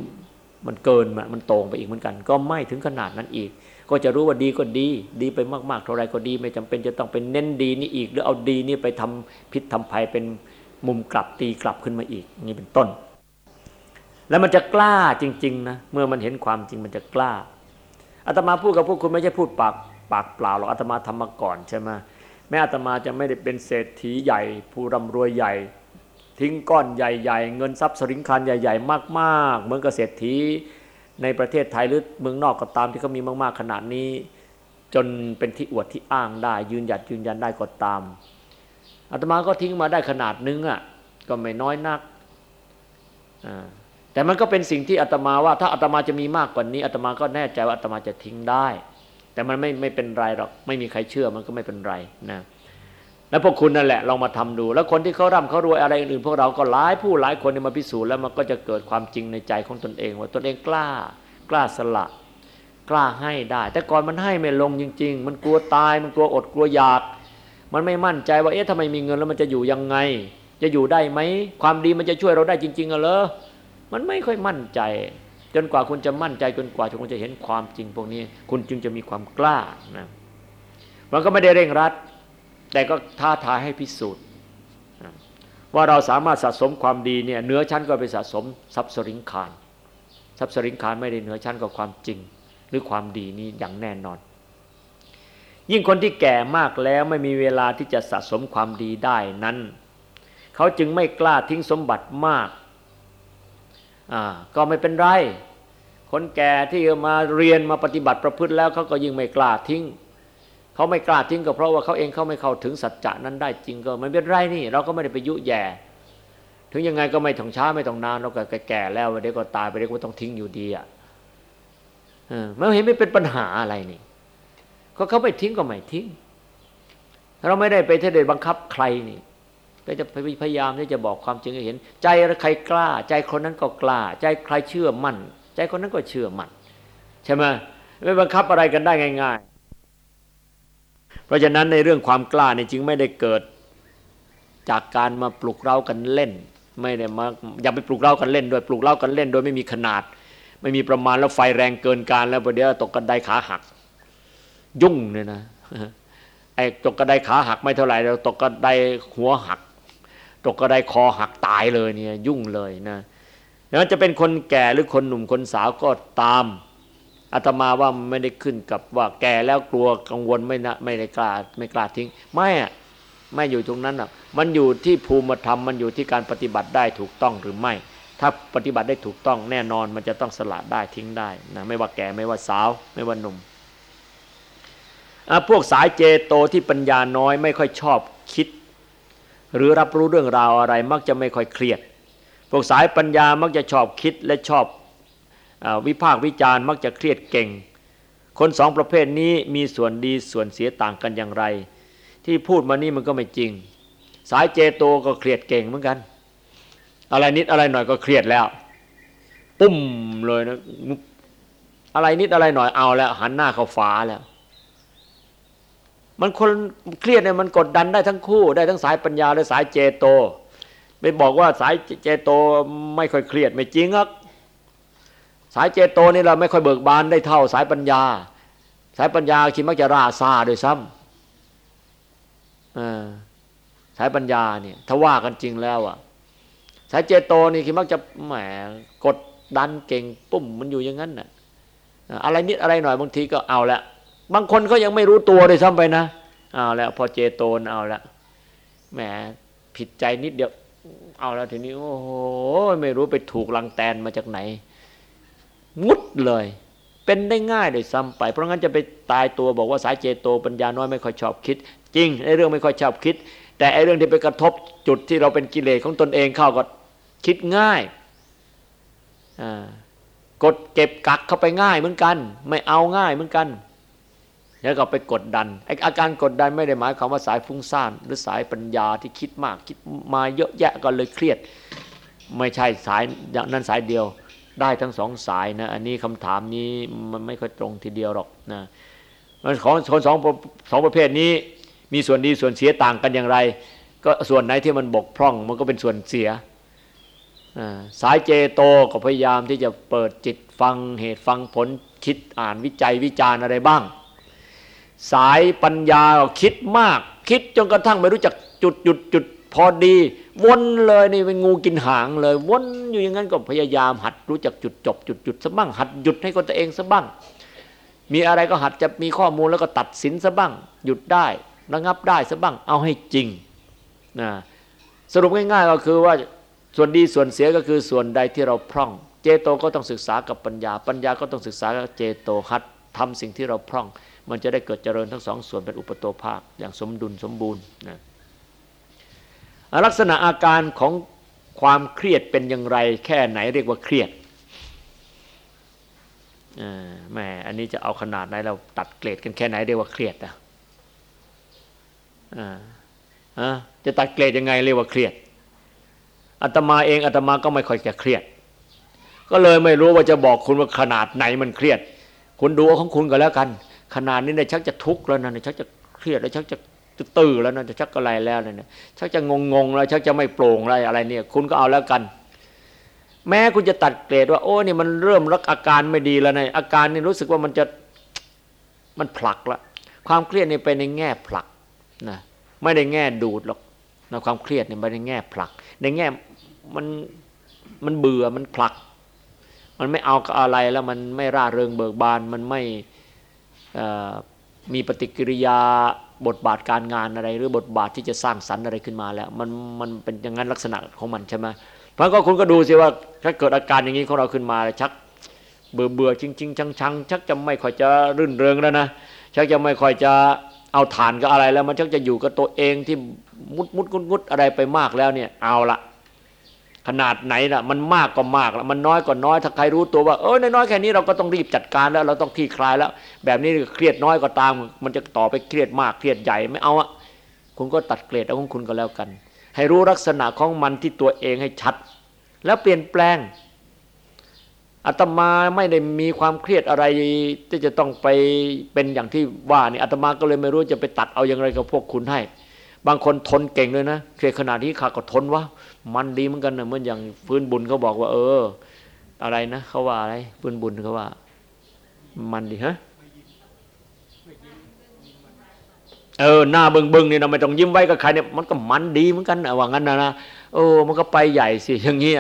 มันเกินมันโตงไปอีกเหมือนกัน ก็ไม่ถึงขนาดนั้นอีก ก็จะรู้ว่าดีก็ดี ดีไปมากๆเท่าไรก็ดี ไม่จำเป็นจะต้องเป็นเน้นดีนี่อีก หรือเอาดีนี่ไปทำพิษทำภัยเป็น มุมกลับตีกลับขึ้นมาอีกนี่เป็นต้น แล้วมันจะกล้าจริงๆนะเมื่อมันเห็นความจริงมันจะกล้าอาตมาพูดกับพวกคุณไม่ใช่พูดปากปากเปล่าหรอกอาตมาทำมาก่อนใช่ไหมแม้อาตมาจะไม่ได้เป็นเศรษฐีใหญ่ ผู้ร่ำรวยใหญ่ ทิ้งก้อนใหญ่ๆ เงินทรัพย์สริงคารใหญ่ๆ มากๆ เหมือนกับเศรษฐีในประเทศไทยหรือเมืองนอกก็ตามที่เขามีมาก ๆ ขนาดนี้ จนเป็นที่อวดที่อ้างได้ ยืนหยัดยืนยันได้ก็ตาม อาตมาก็ทิ้งมาได้ขนาดนึงอะก็ไม่น้อยนักแต่มันก็เป็นสิ่งที่อาตมาว่า ถ้าอาตมาจะมีมากกว่านี้อาตมาก็แน่ใจว่าอาตมาจะทิ้งได้ แต่มันไม่ไม่เป็นไรหรอกไม่มีใครเชื่อมันก็ไม่เป็นไรนะแล้วพวกคุณนั่นแหละลองมาทำดู แล้วคนที่เขาร่ำเขารวยอะไรอื่นพวกเราก็หลายผู้หลายคนมาพิสูจน์แล้วมันก็จะเกิดความจริงในใจของตนเองว่าตนเองกล้า กล้าสละ กล้าให้ได้ แต่ก่อนมันให้ไม่ลงจริง ๆ มันกลัวตายมันกลัวอดกลัวอยาก มันไม่มั่นใจว่าเอ๊ะทำไมมีเงินแล้วมันจะอยู่ยังไง จะอยู่ได้ไหมความดีมันจะช่วยเราได้จริงๆเหรอมันไม่ค่อยมั่นใจ จนกว่าคุณจะมั่นใจจนกว่าคุณจะเห็นความจริงพวกนี้ คุณจึงจะมีความกล้านะมันก็ไม่ได้เร่งรัด แต่ก็ท้าทายให้พิสูจน์ว่าเราสามารถสะสมความดีเนี่ยเนื้อชั้นก็ไปสะสมทรัพย์สริงคารทรัพย์สริงคารไม่ได้เนื้อชั้นกับความจริง หรือความดีนี้อย่างแน่นอน ยิ่งคนที่แก่มากแล้วไม่มีเวลาที่จะสะสมความดีได้นั้น เขาจึงไม่กล้าทิ้งสมบัติมาก ก็ไม่เป็นไร คนแก่ที่มาเรียนมาปฏิบัติประพฤติแล้วเขาก็ยิ่งไม่กล้าทิ้ง เขาไม่กล้าทิ้งก็เพราะว่าเขาเองเขาไม่เข้าถึงสัจจะนั้นได้จริงก็ไม่เป็นไรนี่ เราก็ไม่ได้ไปยุแย่ ถึงยังไงก็ไม่ต้องช้าไม่ต้องนานเราก็แก่แล้วเดี๋ยวก็ตายไปเดี๋ยวก็ต้องทิ้งอยู่ดีอะมันเห็นไม่เป็นปัญหาอะไรนี่ ก็เขาไม่ทิ้งก็ไม่ทิ้ง เราไม่ได้ไปเทเดบังคับใครนี่ก็จะพยายามที่จะบอกความจริงให้เห็น ใจใครกล้า ใจคนนั้นก็กล้า ใจใครเชื่อมั่น ใจคนนั้นก็เชื่อมั่นใช่ไหมไม่บังคับอะไรกันได้ง่าย ๆ เพราะฉะนั้นในเรื่องความกล้าเนี่ยจึงไม่ได้เกิดจากการมาปลุกเร้ากันเล่น ไม่ได้มาอย่าไปปลุกเร้ากันเล่น โดยปลุกเร้ากันเล่น โดยไม่มีขนาด ไม่มีประมาณแล้วไฟแรงเกินการแล้วประเดี๋ยวตกกระไดขาหัก ยุ่งเนี่ยนะไอ้ตกกระไดขาหักไม่เท่าไหร่เราตกกระไดหัวหัก ตกกระไดคอหักตายเลยเนี่ย ยุ่งเลยนะแล้วจะเป็นคนแก่หรือคนหนุ่มคนสาวก็ตามอาตมาว่าไม่ได้ขึ้นกับว่าแก่แล้วกลัวกังวลไม่นะไม่ได้กล้าไม่กล้าทิ้ง ไม่อะไม่อยู่ตรงนั้นอะ มันอยู่ที่ภูมิธรรมมันอยู่ที่การปฏิบัติได้ถูกต้องหรือไม่ ถ้าปฏิบัติได้ถูกต้องแน่นอนมันจะต้องสละได้ทิ้งได้นะไม่ว่าแก่ไม่ว่าสาว ไม่ว่าหนุ่ม พวกสายเจโตที่ปัญญาน้อยไม่ค่อยชอบคิด หรือรับรู้เรื่องราวอะไรมักจะไม่ค่อยเครียด พวกสายปัญญามักจะชอบคิดและชอบวิพากษ์วิจารณ์มักจะเครียดเก่ง คนสองประเภทนี้มีส่วนดีส่วนเสียต่างกันอย่างไร ที่พูดมานี่มันก็ไม่จริง สายเจโตก็เครียดเก่งเหมือนกัน อะไรนิดอะไรหน่อยก็เครียดแล้ว ปุ้มเลยนะอะไรนิดอะไรหน่อยเอาแล้ว หันหน้าเข้าฟ้าแล้ว มันคนเครียดเนี่ยมันกดดันได้ทั้งคู่ ได้ทั้งสายปัญญาและสายเจโต ไปบอกว่าสายเจโตไม่ค่อยเครียดไม่จริงอะสายเจโตนี่เราไม่ค่อยเบิกบานได้เท่าสายปัญญา สายปัญญาคิดมักจะราซาโดยซ้ำสายปัญญาเนี่ยถ้าว่ากันจริงแล้วอะ สายเจโตนี่คิดมักจะแหมกดดันเก่งปุ่มมันอยู่อย่างนั้นน่ะอะไรนิดอะไรหน่อยบางทีก็เอาละ บางคนเขายังไม่รู้ตัวเลยซ้ำไปนะเอาแล้วพอเจโตนเอาละแหมผิดใจนิดเดียว เอาแล้วทีนี้ โอ้โหไม่รู้ไปถูกลังแตนมาจากไหนงุดเลย เป็นได้ง่ายเลยซ้ำไป เพราะงั้นจะไปตายตัวบอกว่าสายเจโตปัญญาน้อยไม่ค่อยชอบคิด จริงไอ้เรื่องไม่ค่อยชอบคิด แต่ไอ้เรื่องที่ไปกระทบจุดที่เราเป็นกิเลสของตนเองเข้าก็คิดง่ายกดเก็บกักเข้าไปง่ายเหมือนกัน ไม่เอาง่ายเหมือนกัน แล้วก็ไปกดดันไออาการกดดันไม่ได้หมายความว่าสายฟุ้งซ่านหรือสายปัญญาที่คิดมากคิดมาเยอะแยะก็เลยเครียด ไม่ใช่สายนั้นสายเดียวได้ทั้งสองสายนะอันนี้คำถามนี้มันไม่ค่อยตรงทีเดียวหรอกนะของคนสองสองประเภทนี้ มีส่วนดีส่วนเสียต่างกันอย่างไร ก็ส่วนไหนที่มันบกพร่อง มันก็เป็นส่วนเสียสายเจโตก็พยายามที่จะเปิดจิตฟังเหตุฟังผลคิดอ่านวิจัยวิจารณ์อะไรบ้าง สายปัญญาคิดมาก คิดจนกระทั่งไม่รู้จักจุดหยุดจุดพอดี วนเลยนี่เป็นงูกินหางเลย วนอยู่อย่างนั้นก็พยายามหัดรู้จักจุดจบจุดหยุดซะบ้าง หัดหยุดให้คนตัวเองซะบ้าง มีอะไรก็หัดจะมีข้อมูลแล้วก็ตัดสินซะบ้าง หยุดได้ระงับได้ซะบ้างเอาให้จริงนะสรุปง่ายๆก็คือว่าส่วนดีส่วนเสียก็คือส่วนใดที่เราพร่อง เจโตก็ต้องศึกษากับปัญญา ปัญญาก็ต้องศึกษากับเจโตหัดทำสิ่งที่เราพร่อง มันจะได้เกิดเจริญทั้งสองส่วนเป็นอุปโตภาคอย่างสมดุลสมบูรณ์นะลักษณะอาการของความเครียดเป็นอย่างไร แค่ไหนเรียกว่าเครียดแหมอันนี้จะเอาขนาดไหนเราตัดเกรดกันแค่ไหนเรียกว่าเครียดอะอ่าจะตัดเกรดยังไงเรียกว่าเครียดอาตมาเองอาตมาก็ไม่ค่อยจะเครียด ก็เลยไม่รู้ว่าจะบอกคุณว่าขนาดไหนมันเครียด คุณดูของคุณก็แล้วกัน ขนาดนี้เนี่ยชักจะทุกข์แล้วนะชักจะเครียดแล้วชักจะตื่นแล้วนะจะชักอะไรแล้วเนี่ยชักจะงงงแล้วชักจะไม่โปร่งอะไรอะไรเนี่ย คุณก็เอาแล้วกัน แม้คุณจะตัดเกรดว่า โอ้นี่มันเริ่มรักอาการไม่ดีแล้วนะอาการนี่รู้สึกว่ามันจะมันผลักละความเครียดนี่ไปในแง่ผลักนะไม่ได้แง่ดูดหรอกนะความเครียดเนี่ยไปในแง่ผลัก ในแง่มันมันเบื่อมันผลัก มันไม่เอาอะไรแล้วมันไม่ร่าเริงเบิกบานมันไม่ มีปฏิกิริยาบทบาทการงานอะไร หรือบทบาทที่จะสร้างสรรค์อะไรขึ้นมาแล้ว มันมันเป็นอย่างนั้นลักษณะของมันใช่ไหมเพราะก็คุณก็ดูสิว่าถ้าเกิดอาการอย่างนี้ของเราขึ้นมาชักเบื่อเบื่อจริงจริงชังชังชักจะไม่ค่อยจะรื่นเริงแล้วนะชักจะไม่ค่อยจะเอาฐานกับอะไรแล้ว มันชักจะอยู่กับตัวเองที่มุดมุดงุดงุดอะไรไปมากแล้วเนี่ยเอาละ ขนาดไหนล่ะ มันมากก็มากแล้วมันน้อยก็น้อยถ้าใครรู้ตัวว่าเออน้อยแค่นี้เราก็ต้องรีบจัดการแล้ว เราต้องคลี่คลายแล้ว แบบนี้เครียดน้อยก็ตาม มันจะต่อไปเครียดมากเครียดใหญ่ไม่เอาอะคุณก็ตัดเกรดเอาของคุณก็แล้วกัน ให้รู้ลักษณะของมันที่ตัวเองให้ชัด แล้วเปลี่ยนแปลงอาตมาไม่ได้มีความเครียดอะไรที่จะต้องไปเป็นอย่างที่ว่านี่อาตมาก็เลยไม่รู้จะไปตัดเอาอย่างไรกับพวกคุณให้ บางคนทนเก่งเลยนะเครียดขนาดที่ข้าก็ทนวะ มันดีเหมือนกันนะเหมือนอย่างฟื้นบุญเขาบอกว่า เออ อะไรนะเขาว่าอะไรฟื้นบุญเขาว่า มันดีฮะเออหน้าบิงเบิงนี่เราไม่ต้องยิ้มไว้กับใครเนี่ยมันก็มันดีเหมือนกันว่างั้นนะนะโอ้มันก็ไปใหญ่สิอย่างเงี้ย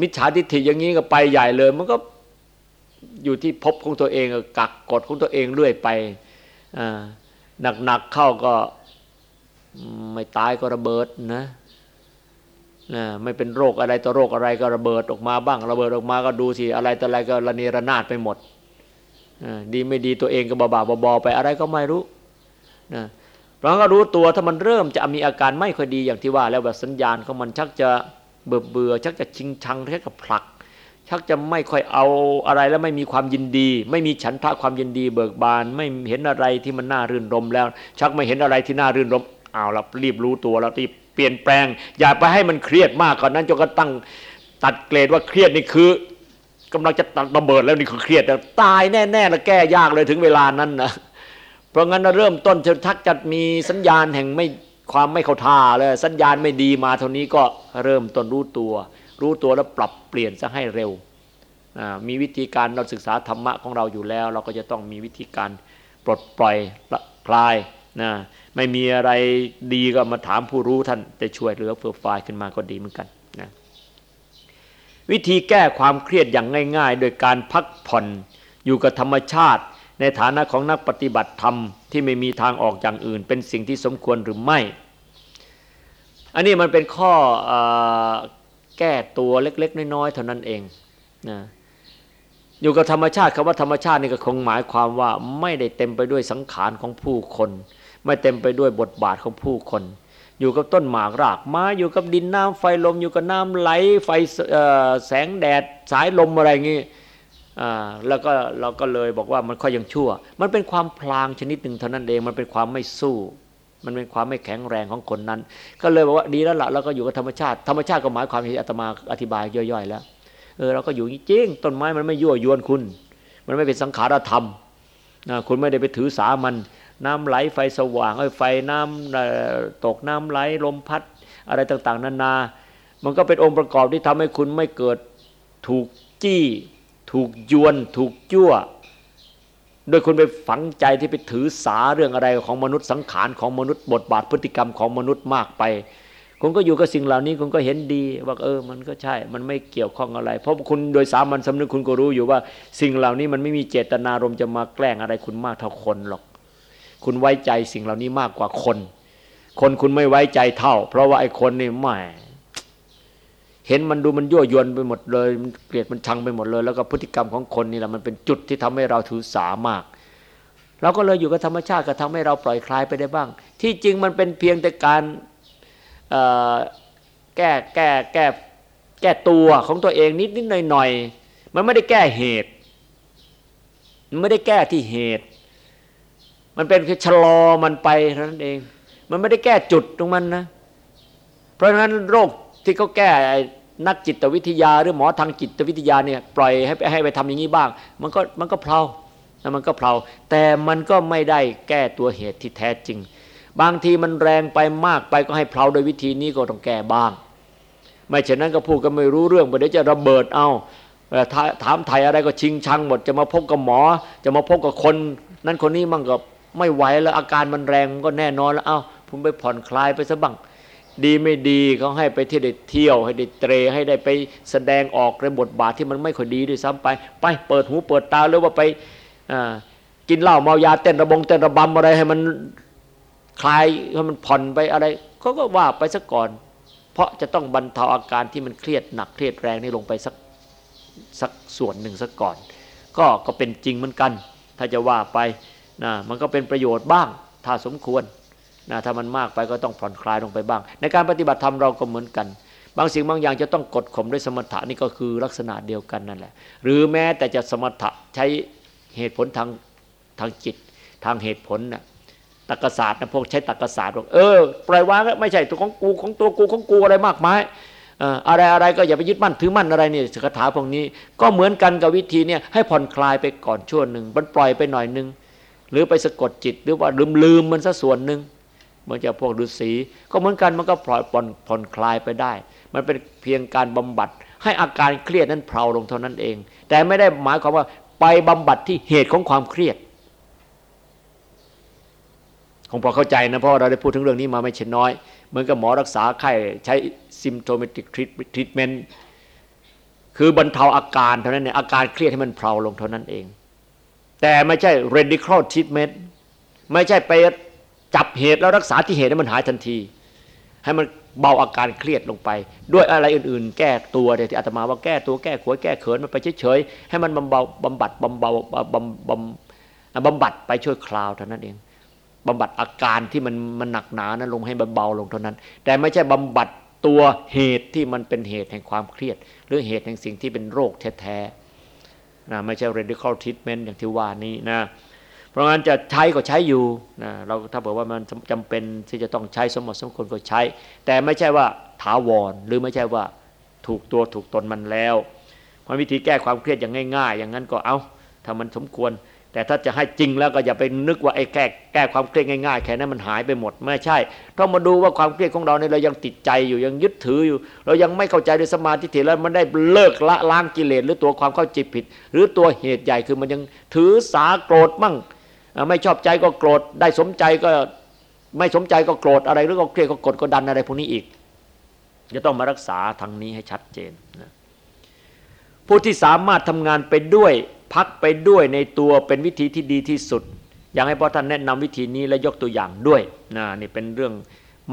มิจฉาทิฏฐิอย่างนี้ก็ไปใหญ่เลย มันก็อยู่ที่พบของตัวเองกักกดของตัวเองเรื่อยไปหนักๆเข้าก็ไม่ตายก็ระเบิดนะ ไม่เป็นโรคอะไรต่อโรคอะไรก็ระเบิดออกมาบ้าง ระเบิดออกมาก็ดูสิอะไรต่ออะไรก็ระเนระนาดไปหมดดีไม่ดีตัวเองก็บาบาบอไปอะไรก็ไม่รู้นะเพราะก็รู้ตัวถ้ามันเริ่มจะมีอาการไม่ค่อยดีอย่างที่ว่า แล้วแบบสัญญาณของมันชักจะเบื่อเบื่อชักจะชิงชังชักจะผลัก ชักจะไม่ค่อยเอาอะไรแล้วไม่มีความยินดี ไม่มีฉันทะความยินดีเบิกบาน ไม่เห็นอะไรที่มันน่ารื่นรมแล้ว ชักไม่เห็นอะไรที่น่ารื่นรมเอาละรีบรู้ตัวแล้วรีบ เปลี่ยนแปลง อย่าไปให้มันเครียดมากก่อนนั้นจนกระตั้งตัดเกรดว่าเครียดนี่คือกำลังจะตัดระเบิดแล้วนี่คือเครียดตายแน่ๆแล้วแก้ยากเลยถึงเวลานั้นนะเพราะงั้นเริ่มต้นจะทักจะมีสัญญาณแห่งไม่ความไม่เข้าท่าเลยสัญญาณไม่ดีมาเท่านี้ก็เริ่มต้นรู้ตัว รู้ตัวแล้วปรับเปลี่ยนซะให้เร็วมีวิธีการเราศึกษาธรรมะของเราอยู่แล้ว เราก็จะต้องมีวิธีการปลดปล่อยคลายนะ ไม่มีอะไรดีก็มาถามผู้รู้ท่านจะช่วยเหลือเฟื่อฟายขึ้นมาก็ดีเหมือนกันนะวิธีแก้ความเครียดอย่างง่าย ๆ โดยการพักผ่อนอยู่กับธรรมชาติ ในฐานะของนักปฏิบัติธรรมที่ไม่มีทางออกอย่างอื่น เป็นสิ่งที่สมควรหรือไม่ อันนี้มันเป็นข้ออแก้ตัวเล็ก ๆ น้อยๆเท่านั้นเองนะอยู่กับธรรมชาติคำว่าธรรมชาตินี่ก็คงหมายความว่าไม่ได้เต็มไปด้วยสังขารของผู้คน ไม่เต็มไปด้วยบทบาทของผู้คน อยู่กับต้นหมากรากไม้อยู่กับดินน้ำไฟลมอยู่กับน้ำไหลไฟแสงแดดสายลมอะไรงี้แล้วก็เราก็เลยบอกว่ามันค่อยยังชั่ว มันเป็นความพลางชนิดหนึ่งเท่านั้นเองมันเป็นความไม่สู้ มันเป็นความไม่แข็งแรงของคนนั้น ก็เลยบอกว่าดีแล้วละเราก็อยู่กับธรรมชาติธรรมชาติก็หมายความที่อาตมาอธิบายย่อยๆแล้วเออเราก็อยู่จริงต้นไม้มันไม่ยั่วยวนคุณ มันไม่เป็นสังขารธรรมคุณไม่ได้ไปถือสามัน น้ำไหลไฟสว่างไฟน้ำตกน้ำไหลลมพัดอะไรต่างๆ นานา มันก็เป็นองค์ประกอบที่ทำให้คุณไม่เกิดถูกจี้ ถูกยวน ถูกจั่ว โดยคุณไปฝังใจที่ไปถือสาเรื่องอะไรของมนุษย์สังขารของมนุษย์บทบาทพฤติกรรมของมนุษย์มากไปคุณก็อยู่กับสิ่งเหล่านี้คุณก็เห็นดีว่าเออมันก็ใช่ มันไม่เกี่ยวข้องอะไร เพราะคุณโดยสามัญสำนึกคุณก็รู้อยู่ว่า สิ่งเหล่านี้มันไม่มีเจตนารมจะมาแกล้งอะไรคุณมากเท่าคนหรอก คุณไว้ใจสิ่งเหล่านี้มากกว่าคน คนคุณไม่ไว้ใจเท่า เพราะว่าไอ้คนนี่ไม่เห็นมันดูมันยั่วยวนไปหมดเลยมันเกลียดมันชังไปหมดเลย แล้วก็พฤติกรรมของคนนี่แหละมันเป็นจุดที่ทำให้เราถือสามากเราก็เลยอยู่กับธรรมชาติก็ทำให้เราปล่อยคลายไปได้บ้าง ที่จริงมันเป็นเพียงแต่การแก้แก้แก้แก้ตัวของตัวเองนิดนิดหน่อยหน่อยมันไม่ได้แก้เหตุ มันไม่ได้แก้ที่เหตุ มันเป็นแค่ชะลอมันไปเท่านั้นเอง มันไม่ได้แก้จุดตรงมันนะ เพราะฉะนั้นโรคที่เขาแก้นักจิตวิทยาหรือหมอทางจิตวิทยาเนี่ยปล่อยให้ให้ไปทำอย่างนี้บ้าง มันก็มันก็เพลาแล้วมันก็เพลาแต่มันก็ไม่ได้แก้ตัวเหตุที่แท้จริง บางทีมันแรงไปมากไปก็ให้เพลาโดยวิธีนี้ก็ต้องแก้บ้าง ไม่เช่นนั้นก็พูดก็ไม่รู้เรื่องเดี๋ยวจะระเบิดเอาถามไทยอะไรก็ชิงชังหมดจะมาพบกับหมอ จะมาพบกับคน นั้นคนนี้มันก็ ไม่ไหวแล้วอาการมันแรงก็แน่นอนแล้วเอา้าผมไปผ่อนคลายไปซะบ้างดีไม่ดีเขาให้ไปที่ได้เที่ยว ให้ได้เตรให้ได้ไปแสดงออกในบทบาทที่มันไม่ค่อยดีด้วยซ้ำไป ไปเปิดหูเปิดตาหรือว่าไปกินเหล้าเมายาเต้นระบงเต้นระบำอะไรให้มันคลายให้มันผ่อนไปอะไรเขาก็ว่าไปสักก่อน เพราะจะต้องบรรเทาอาการที่มันเครียดหนักเครียดแรงนี่ลงไปสักสักส่วนหนึ่งสักก่อน ก็ก็เป็นจริงเหมือนกัน ถ้าจะว่าไป นะมันก็เป็นประโยชน์บ้าง ถ้าสมควรนะถ้ามันมากไปก็ต้องผ่อนคลายลงไปบ้าง ในการปฏิบัติธรรมเราก็เหมือนกัน บางสิ่งบางอย่างจะต้องกดข่มด้วยสมถะนี่ก็คือลักษณะเดียวกันนั่นแหละ หรือแม้แต่จะสมถะใช้เหตุผลทางทางจิตทางเหตุผลนะ่ะตักศาสตร์นะพวกใช้ตักศาสตร์บอกเออปล่อยวางไม่ใช่ตัวของกูของตัวกูของกูอะไรมากมายอะไรอะไรก็อย่าไปยึดมั่นถือมั่นอะไรนี่คาถาพวกนี้ ก็เหมือนกันกับวิธีเนี่ยให้ผ่อนคลายไปก่อนช่วงหนึ่งมันปล่อยไปหน่อยหนึ่ง หรือไปสะกดจิตหรือว่าลืมลืมมันซะส่วนหนึ่งเมือนจะพวกฤาษีก็เหมือนกันมันก็ปล่อยผ่อนผ่อนคลายไปได้ มันเป็นเพียงการบำบัด ให้อาการเครียดนั้นเพลาลงเท่านั้นเอง แต่ไม่ได้หมายความว่าไปบำบัดที่เหตุของความเครียดคงพอเข้าใจนะเพราะเราได้พูดถึงเรื่องนี้มาไม่ใช่น้อย เหมือนกับหมอรักษาไข้ใช้ symptomatic treatment คือบรรเทาอาการเท่านั้นเองอาการเครียดให้มันเพลาลงเท่านั้นเอง แต่ไม่ใช่ radical treatment ไม่ใช่ไปจับเหตุแล้วรักษาที่เหตุให้มันหายทันที ให้มันเบาอาการเครียดลงไป ด้วยอะไรอื่นๆ แก้ตัวเดี๋ยที่อาตมาว่าแก้ตัวแก้ขวยแก้เขินมันไปเฉยๆให้มันบำเบาบำบัดบำเบาบำบำบำบัดไปช่วยคลาวเท่านั้นเองบำบัดอาการที่มันมันหนักหนานั้นลงให้เบาลงเท่านั้น แต่ไม่ใช่บำบัดตัวเหตุที่มันเป็นเหตุแห่งความเครียด หรือเหตุแห่งสิ่งที่เป็นโรคแท้ๆ นะไม่ใช่ radical treatment อย่างที่ว่านี้นะเพราะงั้นจะใช้ก็ใช้อยู่นะเราถ้าบอกว่ามันจำเป็นที่จะต้องใช้สมมติสมควรก็ใช้ แต่ไม่ใช่ว่าถาวรหรือไม่ใช่ว่าถูกตัวถูกตนมันแล้วความวิธีแก้ความเครียดอย่างง่าย ๆ อย่างนั้นก็เอาถ้ามันสมควร แต่ถ้าจะให้จริงแล้วก็อย่าไปนึกว่าไอ้แก้แก้ความเครียดง่ายๆแค่นั้นมันหายไปหมดไม่ใช่ต้องมาดูว่าความเครียดของเราเนี่ยเรายังติดใจอยู่ยังยึดถืออยู่ เรายังไม่เข้าใจด้วยสมาธิแล้วมันได้เลิกละล้างกิเลสหรือตัวความเข้าใจผิด หรือตัวเหตุใหญ่คือมันยังถือสาโกรธมั่งไม่ชอบใจก็โกรธได้สมใจก็ไม่สมใจก็โกรธอะไรหรือก็เครียดก็กดก็ดันอะไรพวกนี้อีก จะต้องมารักษาทางนี้ให้ชัดเจนนะผู้ที่สามารถทำงานไปด้วย พักไปด้วยในตัวเป็นวิธีที่ดีที่สุด อยากให้พ่อท่านแนะนำวิธีนี้และยกตัวอย่างด้วยนะนี่เป็นเรื่อง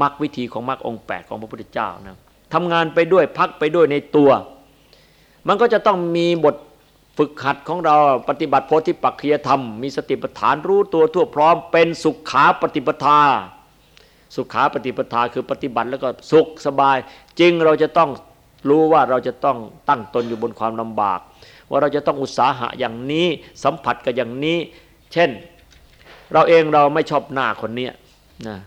มรรควิธีของมรรคองแปดของพระพุทธเจ้านะทำงานไปด้วยพักไปด้วยในตัว มันก็จะต้องมีบทฝึกหัดของเราปฏิบัติโพธิปักขียธรรม มีสติปัฏฐานรู้ตัวทั่วพร้อมเป็นสุขขาปฏิปทา สุขขาปฏิปทาคือปฏิบัติแล้วก็สุขสบายจริงเราจะต้องรู้ว่าเราจะต้องตั้งตนอยู่บนความลำบาก ว่าเราจะต้องอุตสาหะอย่างนี้สัมผัสกับอย่างนี้ เช่น เราเองเราไม่ชอบหน้าคนนี้นะ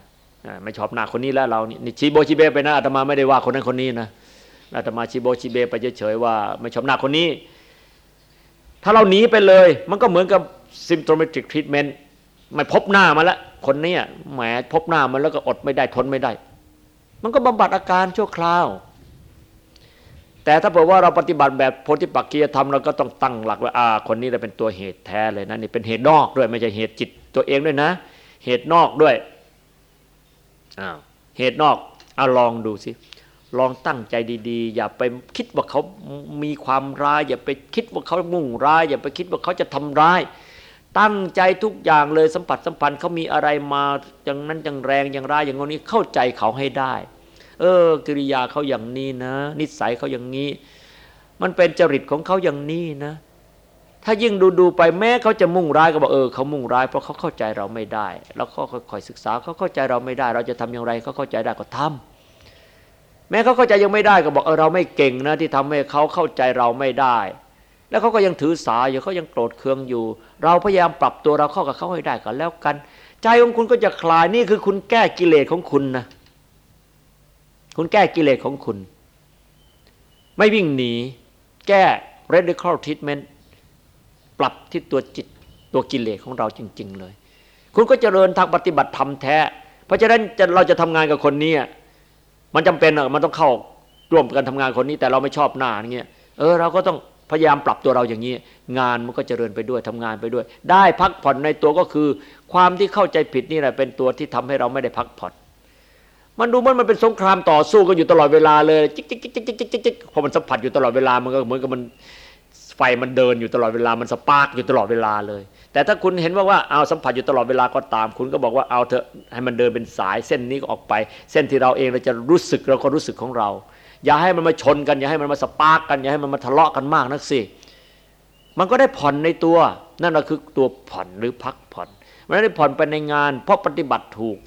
ไม่ชอบหน้าคนนี้แล้วเรานี่ชีโบชีเบไปนะอาตมาไม่ได้ว่าคนนั้นคนนี้นะอาตมาชีโบชีเบไปเฉยๆว่า ไม่ชอบหน้าคนนี้ ถ้าเราหนีไปเลย มันก็เหมือนกับ symptomatic treatment ไม่พบหน้ามาแล้วคนนี้แหมพบหน้ามันแล้วก็อดไม่ได้ทนไม่ได้ มันก็บำบัดอาการชั่วคราว แต่ถ้าเผื่อว่าเราปฏิบัติแบบโพธิปักกียธรรมเราก็ต้องตั้งหลักว่าอ่าคนนี้เราเป็นตัวเหตุแท้เลยนะนี่เป็นเหตุนอกด้วยไม่ใช่เหตุจิตตัวเองด้วยนะ เหตุนอกด้วยอ้าวเหตุนอกเอาลองดูสิลองตั้งใจดีๆ อย่าไปคิดว่าเขามีความร้าย อย่าไปคิดว่าเขามุ่งร้าย อย่าไปคิดว่าเขาจะทำร้าย ตั้งใจทุกอย่างเลยสัมผัสสัมพันธ์เขามีอะไรมาอย่างนั้นอย่างแรงอย่างร้ายอย่างนี้เข้าใจเขาให้ได้ เออ กิริยาเขาอย่างนี้นะ นิสัยเขาอย่างนี้ มันเป็นจริตของเขาอย่างนี้นะ ถ้ายิ่งดูดูไปแม้เขาจะมุ่งร้ายก็บอกเออเขามุ่งร้ายเพราะเขาเข้าใจเราไม่ได้ แล้วก็ค่อยศึกษาเขาเข้าใจเราไม่ได้ เราจะทำอย่างไรเขาเข้าใจได้ก็ทำแม้เขาเข้าใจยังไม่ได้ก็บอกเออเราไม่เก่งนะ ที่ทำให้เขาเข้าใจเราไม่ได้แล้วเขาก็ยังถือสาอยู่เขายังโกรธเคืองอยู่ เราพยายามปรับตัวเราเข้ากับเขาให้ได้ก็แล้วกัน ใจของคุณก็จะคลายนี่คือคุณแก้กิเลสของคุณนะ คุณแก้กิเลสของคุณ ไม่วิ่งหนี แก้ radical treatment ปรับที่ตัวจิตตัวกิเลสของเราจริง ๆ เลย คุณก็เจริญทางปฏิบัติธรรมแท้ เพราะฉะนั้นเราจะทำงานกับคนนี้มันจำเป็นมันต้องเข้าร่วมกันทำงานคนนี้ แต่เราไม่ชอบหน้าอย่างเงี้ยเออเราก็ต้องพยายามปรับตัวเราอย่างนี้ งานมันก็เจริญไปด้วยทำงานไปด้วย ได้พักผ่อนในตัวก็คือ ความที่เข้าใจผิดนี่แหละเป็นตัวที่ทำให้เราไม่ได้พักผ่อน มันดูมันมันเป็นสงครามต่อสู้กันอยู่ตลอดเวลาเลยจิ๊กจิ๊กจิ๊กจิ๊กจิกจิกพอมันสัมผัสอยู่ตลอดเวลามันก็เหมือนกับมันไฟมันเดินอยู่ตลอดเวลามัน spark อยู่ตลอดเวลาเลย แต่ถ้าคุณเห็นว่าว่าเอาสัมผัสอยู่ตลอดเวลาก็ตาม คุณก็บอกว่าเอาเถอะให้มันเดินเป็นสายเส้นนี้ก็ออกไป เส้นที่เราเองเราจะรู้สึกเราก็รู้สึกของเรา อย่าให้มันมาชนกันอย่าให้มันมา spark กันอย่าให้มันมาทะเลาะกันมากนักสิมันก็ได้ผ่อนในตัวนั่นก็คือตัวผ่อนหรือพักผ่อนมันได้ผ่อนไปในงาน เพราะปฏิบัติถูก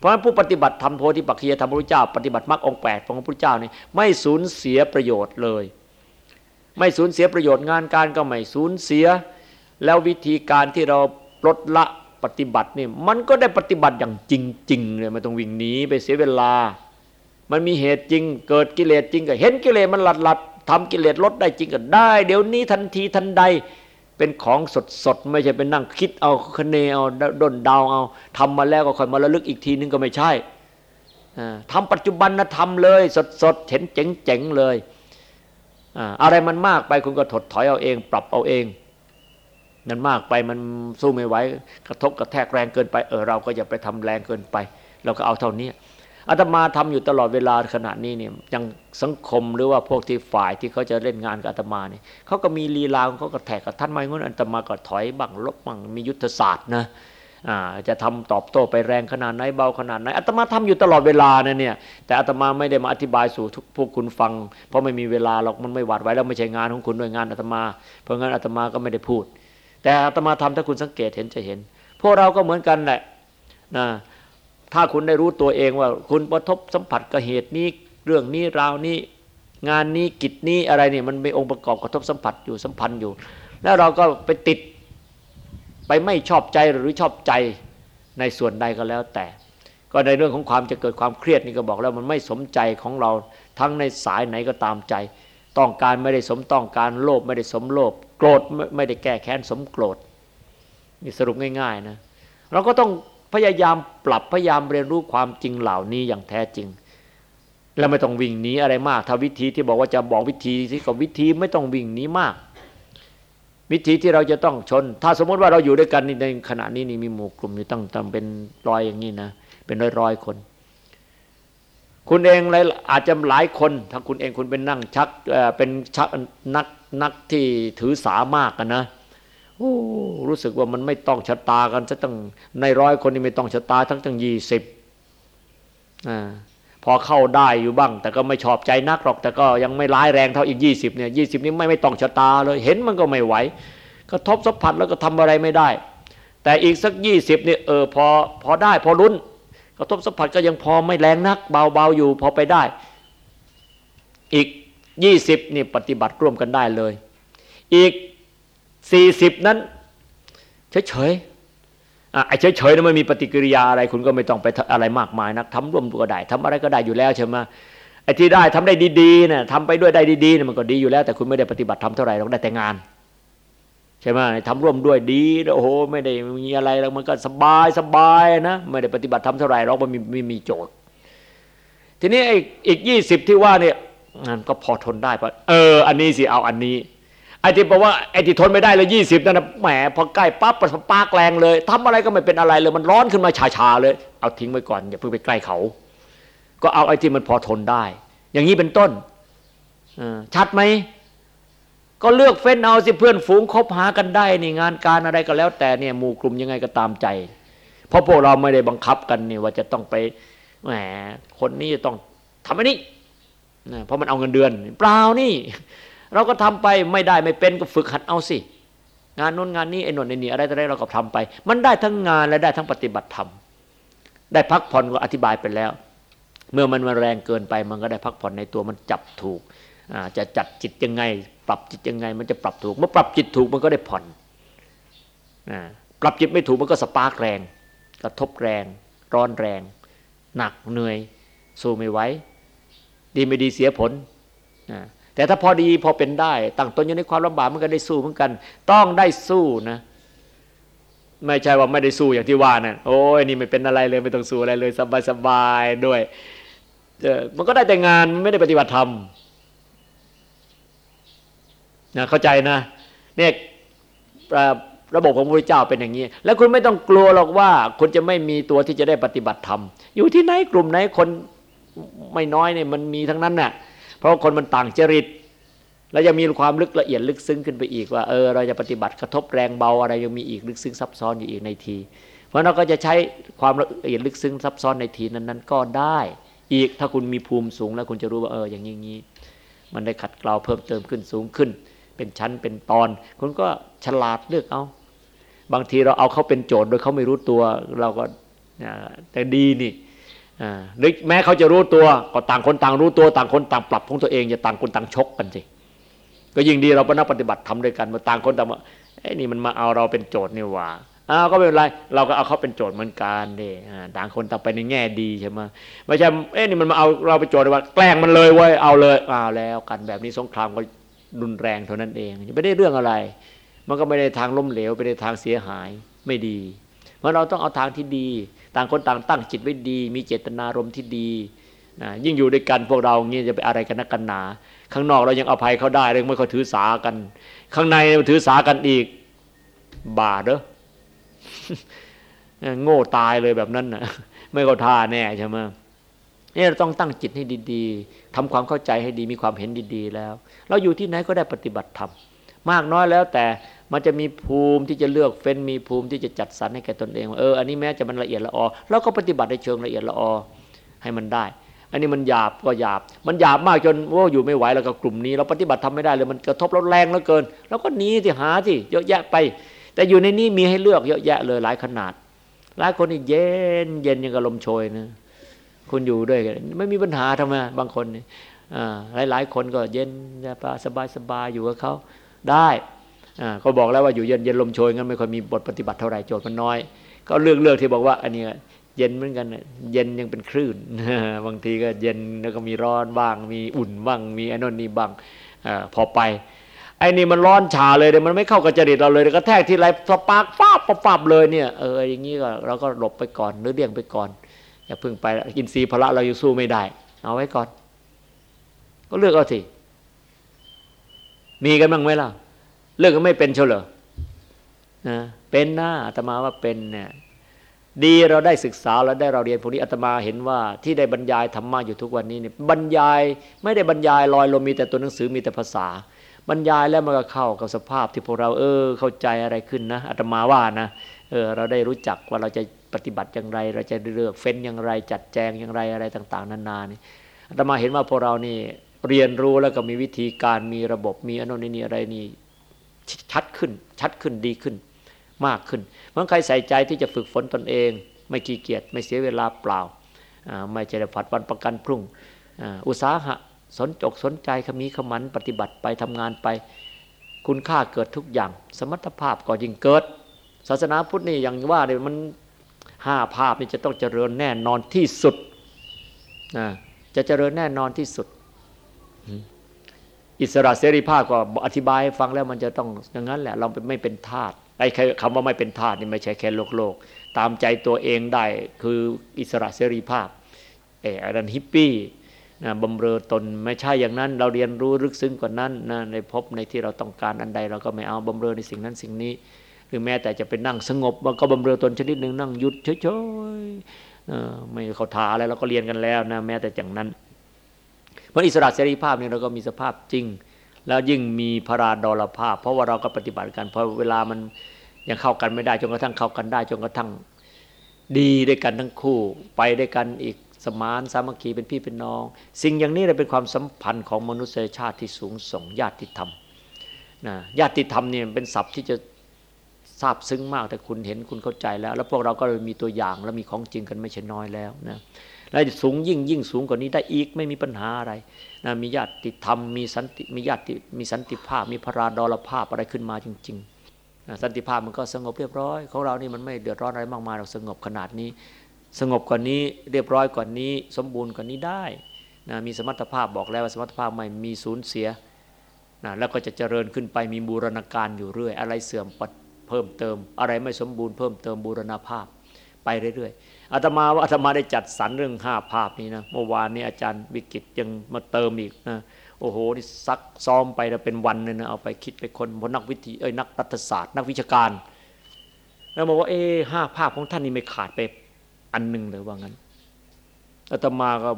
เพราะฉะนั้นผู้ปฏิบัติธรรมโพธิปักขียธรรมพระพุทธเจ้าปฏิบัติมรรคองแปดของพระพุทธเจ้านี่ไม่สูญเสียประโยชน์เลย ไม่สูญเสียประโยชน์งานการก็ไม่สูญเสีย แล้ววิธีการที่เราลดละปฏิบัตินี่มันก็ได้ปฏิบัติอย่างจริงๆเลยไม่ต้องวิ่งหนีไปเสียเวลา มันมีเหตุจริงเกิดกิเลสจริงก็เห็นกิเลสมันหลัดหลัดทำกิเลสลดได้จริงก็ได้ เดี๋ยวนี้ทันทีทันใด เป็นของสดสดไม่ใช่เป็นนั่งคิดเอาคะเนเอาดนดาวเอาทำมาแล้วก็ค่อยมาระลึกอีกทีนึงก็ไม่ใช่ทำปัจจุบันนะทำเลยสดสดเห็นเจ๋งเจ๋งเลยอะไรมันมากไปคุณก็ถดถอยเอาเอง ปรับเอาเองนั่นมากไปมันสู้ไม่ไหวกระทบกระแทกแรงเกินไปเออเราก็อย่าไปทำแรงเกินไป เราก็เอาเท่านี้ อาตมาทำอยู่ตลอดเวลาขณะนี้เนี่ยยังสังคมหรือว่าพวกที่ฝ่ายที่เขาจะเล่นงานกับอาตมาเนี่ยเขาก็มีลีลาเขาก็แทกกับท่านไม่งั้นอาตมาก็ถอยบังลบบังมียุทธศาสตร์นะจะทำตอบโต้ไปแรงขนาดไหนเบาขนาดไหนอาตมาทำอยู่ตลอดเวลานะเนี่ยแต่อาตมาไม่ได้มาอธิบายสู่ทุกพวกคุณฟัง เพราะไม่มีเวลาหรอกมันไม่หวาดไว้แล้วไม่ใช่งานของคุณด้วยงานอาตมา เพราะงั้นอาตมาก็ไม่ได้พูด แต่อาตมาทำถ้าคุณสังเกตเห็นจะเห็น พวกเราก็เหมือนกันแหละนะ ถ้าคุณได้รู้ตัวเองว่า คุณประทบสัมผัสกับเหตุนี้ เรื่องนี้ราวนี้ งานนี้กิจนี้อะไรเนี่ยมันมีองค์ประกอบกระทบสัมผัสอยู่สัมพันธ์อยู่ แล้วเราก็ไปติดไปไม่ชอบใจหรือชอบใจในส่วนใดก็แล้วแต่ ก็ในเรื่องของความจะเกิดความเครียดนี่ก็บอกแล้วมันไม่สมใจของเราทั้งในสายไหนก็ตามใจ ต้องการไม่ได้สมต้องการโลภไม่ได้สมโลภโกรธไม่ได้แก้แค้นสมโกรธนี่สรุปง่าย ๆนะเราก็ต้อง พยายามปรับพยายามเรียนรู้ความจริงเหล่านี้อย่างแท้จริง แล้วไม่ต้องวิ่งหนีอะไรมาก ถ้าวิธีที่บอกว่าจะบอกวิธีที่กับวิธีไม่ต้องวิ่งหนีมาก วิธีที่เราจะต้องชน ถ้าสมมติว่าเราอยู่ด้วยกันในขณะนี้นี่มีหมู่กลุ่มนี่ต้องต้งเป็นร้อยอย่างนี้นะเป็นร้อยร้อยคน คุณเองอาจจะหลายคนถ้าคุณเองคุณเป็นนั่งชักเป็นชักนักนักที่ถือสามากกันนะ โอ้รู้สึกว่ามันไม่ต้องชะตากันจะตั้งในร้อยคนนี่ไม่ต้องชะตาทั้งตั้งยี่สิบอ่าพอเข้าได้อยู่บ้าง แต่ก็ไม่ชอบใจนักหรอก แต่ก็ยังไม่ร้ายแรงเท่าอีกยี่สิบเนี่ยยี่สิบนี้ไม่ไม่ต้องชะตาเลย เห็นมันก็ไม่ไหวกระทบสัมผัสแล้วก็ทำอะไรไม่ได้ แต่อีกสักยี่สิบเนี่ยเออพอพอได้พอรุนกระทบสัมผัสก็ยังพอไม่แรงนัก เบาๆอยู่พอไปได้ อีกยี่สิบนี่ปฏิบัติร่วมกันได้เลย อีก สี่สิบนั้น เฉยไอ้เฉยๆนั้นไม่มีปฏิกิริยาอะไร คุณก็ไม่ต้องไปอะไรมากมายนักทำร่วมก็ได้ทำอะไรก็ได้อยู่แล้วใช่ไหมไอ้ที่ได้ทำได้ดีๆเนี่ยทำไปด้วยได้ดีๆเนี่ยมันก็ดีอยู่แล้ว แต่คุณไม่ได้ปฏิบัติทำเท่าไหร่เราได้แต่งานใช่ไหมทำร่วมด้วยดีโอ้โหไม่ได้มีอะไรแล้วมันก็สบายสบายนะไม่ได้ปฏิบัติทำเท่าไหร่เราไม่มีม่มีโจทย์ ทีนี้ไอ้อีกยี่สิบที่ว่าเนี่ยก็พอทนได้เพราะเออ อันนี้สิเอาอันนี้ ไอ้ที่บอกว่าไอ้ที่ทนไม่ได้เลยยี่สิบนั่นนะแหมพอใกล้ปั๊บประปากแรงเลยทำอะไรก็ไม่เป็นอะไรเลยมันร้อนขึ้นมาชาๆเลย เอาทิ้งไว้ก่อนอย่าเพิ่งไปใกล้เขา ก็เอาไอ้ที่มันพอทนได้ อย่างนี้เป็นต้นชัดไหมก็เลือกเฟ้นเอาสิเพื่อนฝูงคบหากันได้นี่งานการอะไรก็แล้ว แต่เนี่ยหมู่กลุ่มยังไงก็ตามใจ เพราะพวกเราไม่ได้บังคับกันนี่ว่าจะต้องไปแหมคนนี้จะต้องทำอันนี้นะเพราะมันเอาเงินเดือน เปล่านี่ เราก็ทำไปไม่ได้ไม่เป็นก็ฝึกหัดเอาสิ งานน้นงานนี้ไอ้นนไอ้นี่อะไรอะไรเราก็ทำไป มันได้ทั้งงานและได้ทั้งปฏิบัติธรรมได้พักผ่อนก็อธิบายไปแล้ว เมื่อมันมาแรงเกินไป มันก็ได้พักผ่อนในตัวมันจับถูกจะจัดจิตยังไง ปรับจิตยังไง มันจะปรับถูก เมื่อปรับจิตถูกมันก็ได้ผ่อนปรับจิตไม่ถูกมันก็สปาร์กแรง กระทบแรง ร้อนแรง หนักเหนื่อยสู้ไม่ไหวดีไม่ดีเสียผล แต่ถ้าพอดีพอเป็นได้ตั้งตนอยู่ในความลำบากเมันก็ได้สู้เหมือนกัน ต้องได้สู้นะ ไม่ใช่ว่าไม่ได้สู้อย่างที่ว่านะ่ะโอ้ยนี่ไม่เป็นอะไรเลยไม่ต้องสู้อะไรเลยสบายสบายด้วยมันก็ได้แต่งานไม่ได้ปฏิบัติธรรมนะเข้าใจนะเนี่ยระบบของพระเจ้าเป็นอย่างนี้ แล้วคุณไม่ต้องกลัวหรอกว่าคุณจะไม่มีตัวที่จะได้ปฏิบัติธรรมอยู่ที่ไหนกลุ่มไหนคนไม่น้อยเนี่ยมันมีทั้งนั้นน่ะ เพราะคนมันต่างจริต แล้วยังมีความลึกละเอียดลึกซึ้งขึ้นไปอีกว่าเออเราจะปฏิบัติกระทบแรงเบาอะไรยังมีอีกลึกซึ้งซับซ้อนอยู่อีกในที เพราะเราก็จะใช้ความละเอียดลึกซึ้งซับซ้อนในทีนั้นๆ ก็ได้อีกถ้าคุณมีภูมิสูงแล้วคุณจะรู้ว่าเอออย่างนี้มันได้ขัดเกลาเพิ่มเติมขึ้นสูงขึ้น เป็นชั้นเป็นตอน คุณก็ฉลาดเลือกเอา บางทีเราเอาเขาเป็นโจทย์โดยเขาไม่รู้ตัวเราก็แต่ดีนี่ นึกแม้เขาจะรู้ตัวก็ต่างคนต่างรู้ตัวต่างคนต่างปรับของตัวเองอย่าต่างคนต่างชกกันสิก็ยิ่งดีเราเป็นนักปฏิบัติทำด้วยกันมาต่างคนต่างไอ้นี่มันมาเอาเราเป็นโจทย์นี่หว่าอ้าวก็ไม่เป็นไรเราก็เอาเขาเป็นโจทย์เหมือนกันเด้ต่างคนต่างไปในแง่ดีใช่ไหมไม่ใช่เอ้นี่มันมาเอาเราเป็นโจทย์ว่าแกล้งมันเลยเว้ยเอาเลยเอาแล้วกันแบบนี้สงครามก็รุนแรงเท่านั้นเองไม่ได้เรื่องอะไร มันก็ไม่ได้ทางล้มเหลวไปในทางเสียหายไม่ดีเพราะเราต้องเอาทางที่ดี ต่างคนต่างตั้งจิตไว้ดี มีเจตนารมณ์ที่ดีนะยิ่งอยู่ด้วยกันพวกเราเงี้ยจะไปอะไรกันนักกันหนา ข้างนอกเรายังอภัยเขาได้เรื่องไม่ค่อยถือสากัน ข้างในถือสากันอีก บาดเด้อโง่ตายเลยแบบนั้นนะไม่ก็ท่าแน่ใช่ไหมนี่เราต้องตั้งจิตให้ดีๆทำความเข้าใจให้ดีมีความเห็นดีๆแล้ว เราอยู่ที่ไหนก็ได้ปฏิบัติธรรมมากน้อยแล้วแต่ มันจะมีภูมิที่จะเลือกเฟ้นมีภูมิที่จะจัดสรรให้แก่ตนเองเอออันนี้แม้จะมันละเอียดละออเราก็ปฏิบัติในเชิงละเอียดละออให้มันได้ อันนี้มันหยาบก็หยาบ มันหยาบมากจนว่าอยู่ไม่ไหวแล้วกับกลุ่มนี้ เราปฏิบัติทำไม่ได้เลยมันกระทบเราแรงเหลือเกินเราก็หนีที่หาที่เยอะแยะไป แต่อยู่ในนี้มีให้เลือกเยอะแยะเลยหลายขนาด หลายคนนี่เย็นเย็นยังกับลมโชยนะคุณอยู่ด้วยกันไม่มีปัญหาทำไมบางคนหลายหลายคนก็เย็นสบายสบายอยู่กับเขาได้ ก็บอกแล้วว่าอยู่เย็นเย็นลมโชยงั้นไม่ค่อยมีบทปฏิบัติเท่าไหร่โจทย์มันน้อย ก็เลือกเลือกที่บอกว่า อันนี้เย็นเหมือนกันเย็นยังเป็นคลื่นบางทีก็เย็นแล้วก็มีร้อนบ้าง มีอุ่นบ้างมีไอ้นนนี่บ้างพอไปไอ้นี่มันร้อนชาเลยเดี๋ยวมันไม่เข้ากับจริตเราเลยก็แทกที่ไรสปาร์กฟ้าปับเลยเนี่ยเอออย่างนี้ก็เราก็หลบไปก่อนหรือเลี่ยงไปก่อนอย่าเพิ่งไปอินทรีย์พละเราอยู่สู้ไม่ได้ เอาไว้ก่อน ก็เลือกเอาสิมีกันบ้างไหมล่ะ เลือกก็ไม่เป็นเฉลยนะเป็นหน้าอาตมาว่าเป็นเนี่ยดีเราได้ศึกษาแล้วได้เราเรียนพวกนี้อาตมาเห็นว่าที่ได้บรรยายธรรมะอยู่ทุกวันนี้เนี่ยบรรยายไม่ได้บรรยายลอยลมมีแต่ตัวหนังสือมีแต่ภาษา บรรยายแล้วมันก็เข้ากับสภาพที่พวกเราเออเข้าใจอะไรขึ้นนะอาตมาว่านะเออเราได้รู้จักว่าเราจะปฏิบัติอย่างไร เราจะเลือกเฟ้นอย่างไรจัดแจงอย่างไรอะไรต่าง ๆ นานานี่อาตมาเห็นว่าพวกเรานี่เรียนรู้แล้วก็มีวิธีการมีระบบมีอนุนินีอะไรนี่ ชัดขึ้น ชัดขึ้นดีขึ้น มากขึ้นเพราะใครใส่ใจที่จะฝึกฝนตนเอง ไม่ขี้เกียจไม่เสียเวลาเปล่า ไม่จะฝัดวันประกันพรุ่ง อุตสาหะสนจกสนใจขมีขมันปฏิบัติไปทำงานไป คุณค่าเกิดทุกอย่าง สมรรถภาพก็ยิ่งเกิด ศาสนาพุทธนี่อย่างว่าเนี่ยมันห้าภาพนี่จะต้องเจริญแน่นอนที่สุดนะจะเจริญแน่นอนที่สุด อิสระเสรีภาพก็อธิบายฟังแล้วมันจะต้องอย่างนั้นแหละ เราไม่เป็นทาสไอ้คำว่าไม่เป็นทาสนี่ไม่ใช่แค่โลกโลก ตามใจตัวเองได้คืออิสระเสรีภาพเอออันฮิปปี้นะบำเรอตนไม่ใช่อย่างนั้น เราเรียนรู้ลึกซึ้งกว่านั้นนะในพบในที่เราต้องการอันใด เราก็ไม่เอาบำเรอในสิ่งนั้นสิ่งนี้ หรือแม้แต่จะไปนั่งสงบมันก็บำเรอตนชนิดหนึ่งนั่งหยุดเฉยไม่เขาทาอะไรเราก็เรียนกันแล้วนะแม้แต่อย่างนั้น เพราะอิสระเสรีภาพเนี่ยเราก็มีสภาพจริง แล้วยิ่งมีพระราดลภาพ เพราะว่าเราก็ปฏิบัติกันพอเวลามันยังเข้ากันไม่ได้จนกระทั่งเข้ากันได้จนกระทั่งดีด้วยกันทั้งคู่ไปด้วยกันอีกสมานสามัคคีเป็นพี่เป็นน้อง สิ่งอย่างนี้เลยเป็นความสัมพันธ์ของมนุษยชาติที่สูงส่งญาติธรรมนะญาติธรรมเนี่ยเป็นศัพท์ที่จะทราบซึ้งมากแต่คุณเห็นคุณเข้าใจแล้ว แล้วพวกเราก็มีตัวอย่างและมีของจริงกันไม่ใช่น้อยแล้วนะ และสูงยิ่งยิ่งสูงกว่านี้ได้อีกไม่มีปัญหาอะไรนะมีญาติธรรมมีสันติมีญาติมีสันติภาพ มีพระราดลภาพอะไรขึ้นมาจริงๆนะสันติภาพมันก็สงบเรียบร้อยของเรานี่มันไม่เดือดร้อนอะไรมากมายเราสงบขนาดนี้ สงบกว่านี้เรียบร้อยกว่านี้ สมบูรณ์กว่านี้ได้นะมีสมรรถภาพบอกแล้วว่าสมรรถภาพไม่มีสูญเสียนะแล้วก็จะเจริญขึ้นไปมีบูรณาการอยู่เรื่อย อะไรเสื่อมเพิ่มเติม อะไรไม่สมบูรณ์เพิ่มเติมบูรณาภาพ ไปเรื่อยๆอาตมาว่าอาตมาได้จัดสรรเรื่องห้าภาพนี้นะเมื่อวานนี้อาจารย์วิกิตยังมาเติมอีกนะโอ้โหนี่ซักซ้อมไปนะเป็นวันเลยนะเอาไปคิดไปคนพนักวิธีเอ้ยนักรัฐศาสตร์ นักวิชาการ แล้วบอกว่าเอ้ห้าภาพของท่านนี่ไม่ขาดไปอันหนึ่งเลยว่างั้นอาตมาก็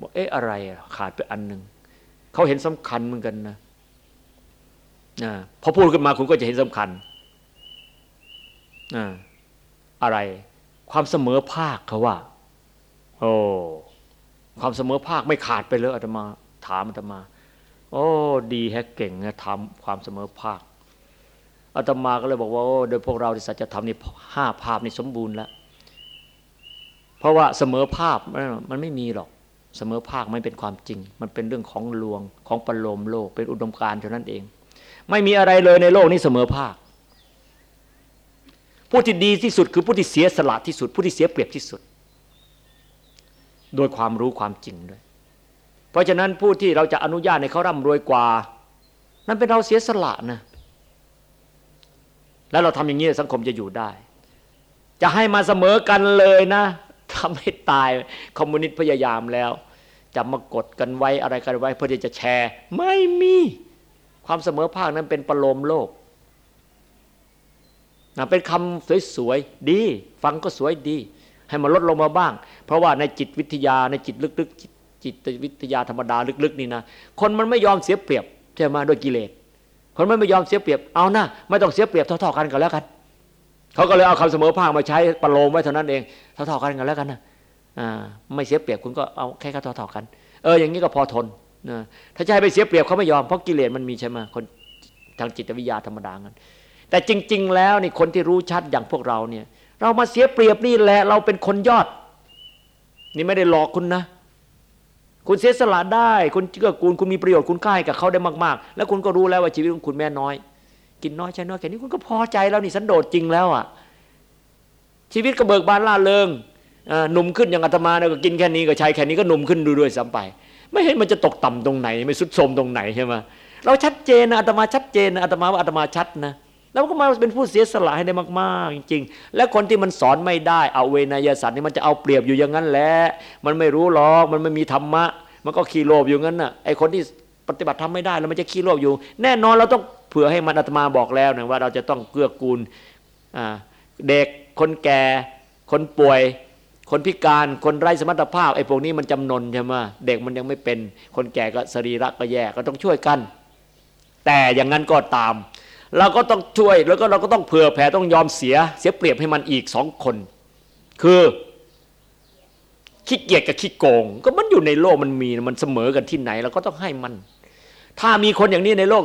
บอกเอ๊ะอะไรขาดไปอันหนึ่งเขาเห็นสำคัญเหมือนกันนะนะพอพูดขึ้นมาคุณก็จะเห็นสำคัญอะอะไร ความเสมอภาคเขาว่า โอ้ความเสมอภาคไม่ขาดไปเลยอาตมาถามอาตมา โอ้ดีแฮกเก่งนะทำความเสมอภาคอาตมาก็เลยบอกว่าโอ้โดยพวกเราที่สัจธรรมนี่ห้าภาพนี่สมบูรณ์แล้วเพราะว่าเสมอภาพมันไม่มีหรอกเสมอภาคไม่เป็นความจริง มันเป็นเรื่องของลวงของปรโลมโลกเป็นอุดมการณ์เท่านั้นเอง ไม่มีอะไรเลยในโลกนี้เสมอภาค ผู้ที่ดีที่สุดคือผู้ที่เสียสละที่สุด ผู้ที่เสียเปรียบที่สุด โดยความรู้ความจริงด้วย เพราะฉะนั้นผู้ที่เราจะอนุญาตในเขาร่ำรวยกว่า นั้นเป็นเราเสียสละนะ แล้วเราทำอย่างนี้สังคมจะอยู่ได้ จะให้มาเสมอกันเลยนะทำให้ตายคอมมิวนิสต์พยายามแล้วจะมากดกันไว้อะไรกันไว้เพื่อที่จะแชร์ ไม่มีความเสมอภาคนั้นเป็นประโลมโลก เป็นคำสวยๆดี ฟังก็สวยดี ให้มันลดลงมาบ้าง เพราะว่าในจิตวิทยาในจิตลึกๆจิตวิทยาธรรมดาลึกๆนี่นะคนมันไม่ยอมเสียเปรียบใช่ไหมด้วยกิเลสคนมันไม่ยอมเสียเปรียบเอานะไม่ต้องเสียเปรียบเท่าๆกันก็แล้วกันเขาก็เลยเอาคำเสมอภาคมาใช้ประโลมไว้เท่านั้นเองเท่าๆกันก็แล้วกันนะไม่เสียเปรียบคุณก็เอาแค่เท่าๆกัน เอออย่างนี้ก็พอทนนะถ้าจะให้ไปเสียเปรียบเขาไม่ยอมเพราะกิเลสมันมีใช่ไหมคนทางจิตวิทยาธรรมดากัน แต่จริง ๆ แล้วนี่คนที่รู้ชัดอย่างพวกเราเนี่ย เรามาเสียเปรียบนี่แหละเราเป็นคนยอด นี่ไม่ได้หลอกคุณนะ คุณเสียสละได้ คุณเกื้อกูลคุณมีประโยชน์คุณค่ากับเขาได้มากๆ แล้วคุณก็รู้แล้วว่าชีวิตของคุณแม่น้อย กินน้อยใช้น้อยแค่นี้คุณก็พอใจแล้วนี่สันโดษจริงแล้วอะชีวิตก็เบิกบานล่าเริงหนุ่มขึ้นอย่างอาตมาเนี่ยก็กินแค่นี้ก็ใช้แค่นี้ก็หนุ่มขึ้นดูด้วยซ้ำไป ไม่เห็นมันจะตกต่ำตรงไหน ไม่สุดโทมตรงไหนใช่ไหมเราชัดเจนนะอาตมาชัดเจนนะอาตมาว่าอาตมาชัดนะ แล้วก็มาเป็นผู้เสียสละให้ได้มาก ๆ จริง ๆ และคนที่มันสอนไม่ได้เอาเวนยสัตว์นี่มันจะเอาเปรียบอยู่อย่างนั้นแหละมันไม่รู้หรอกมันไม่มีธรรมะ มันก็ขี้โลภอยู่งั้นน่ะไอคนที่ปฏิบัติทำไม่ได้แล้วมันจะขี้โลภอยู่ แน่นอนเราต้องเผื่อให้มันอาตมาบอกแล้วนะว่าเราจะต้องเกื้อกูลเด็กคนแก่ คนป่วย คนพิการคนไร้สมรรถภาพไอ้พวกนี้มันจำนนใช่ไหมเด็กมันยังไม่เป็น คนแก่ก็สรีระก็แย่ก็ต้องช่วยกัน แต่อย่างนั้นก็ตาม เราก็ต้องช่วยแล้วก็เราก็ต้องเผื่อแผ่ต้องยอมเสียเสียเปรียบให้มันอีกสองคน คือขี้เกียจกับขี้โกง ก็มันอยู่ในโลกมันมีมันเสมอกันที่ไหนเราก็ต้องให้มัน ถ้ามีคนอย่างนี้ในโลก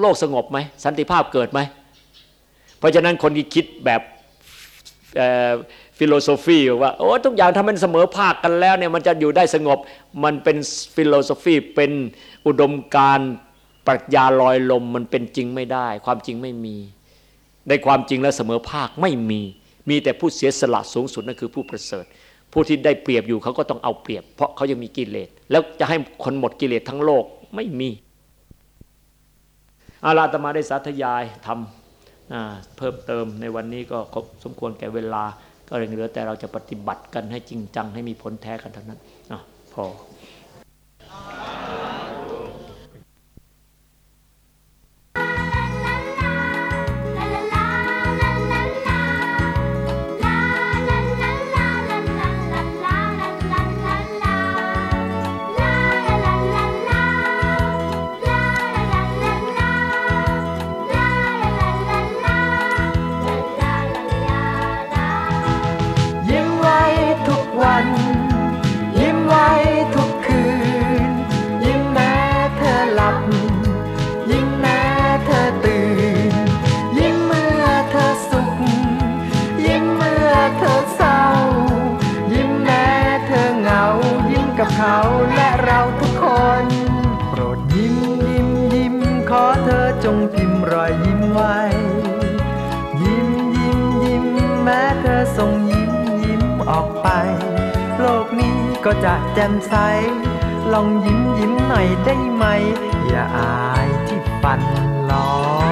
โลกสงบไหมสันติภาพเกิดไหมเพราะฉะนั้นคนที่คิดแบบ philosophy ว่าโอ้ทุกอย่างทำมันเสมอภาคกันแล้วเนี่ยมันจะอยู่ได้สงบมันเป็น philosophy เป็นอุดมการณ์ ปรัชญาลอยลมมันเป็นจริงไม่ได้ ความจริงไม่มี ในความจริงแล้วเสมอภาคไม่มี มีแต่ผู้เสียสละสูงสุดนั่นคือผู้ประเสริฐ ผู้ที่ได้เปรียบอยู่เขาก็ต้องเอาเปรียบ เพราะเขายังมีกิเลสแล้วจะให้คนหมดกิเลสทั้งโลกไม่มีอาลาตมาได้สาธยายทำเพิ่มเติมในวันนี้ก็สมควรแก่เวลา ก็เหลือแต่เราจะปฏิบัติกันให้จริงจังให้มีผลแท้กันเท่านั้นอพอ ก็จะแจ่มใส ลองยิ้มยิ้มหน่อยได้ไหม อย่าอายที่ฟันหลอ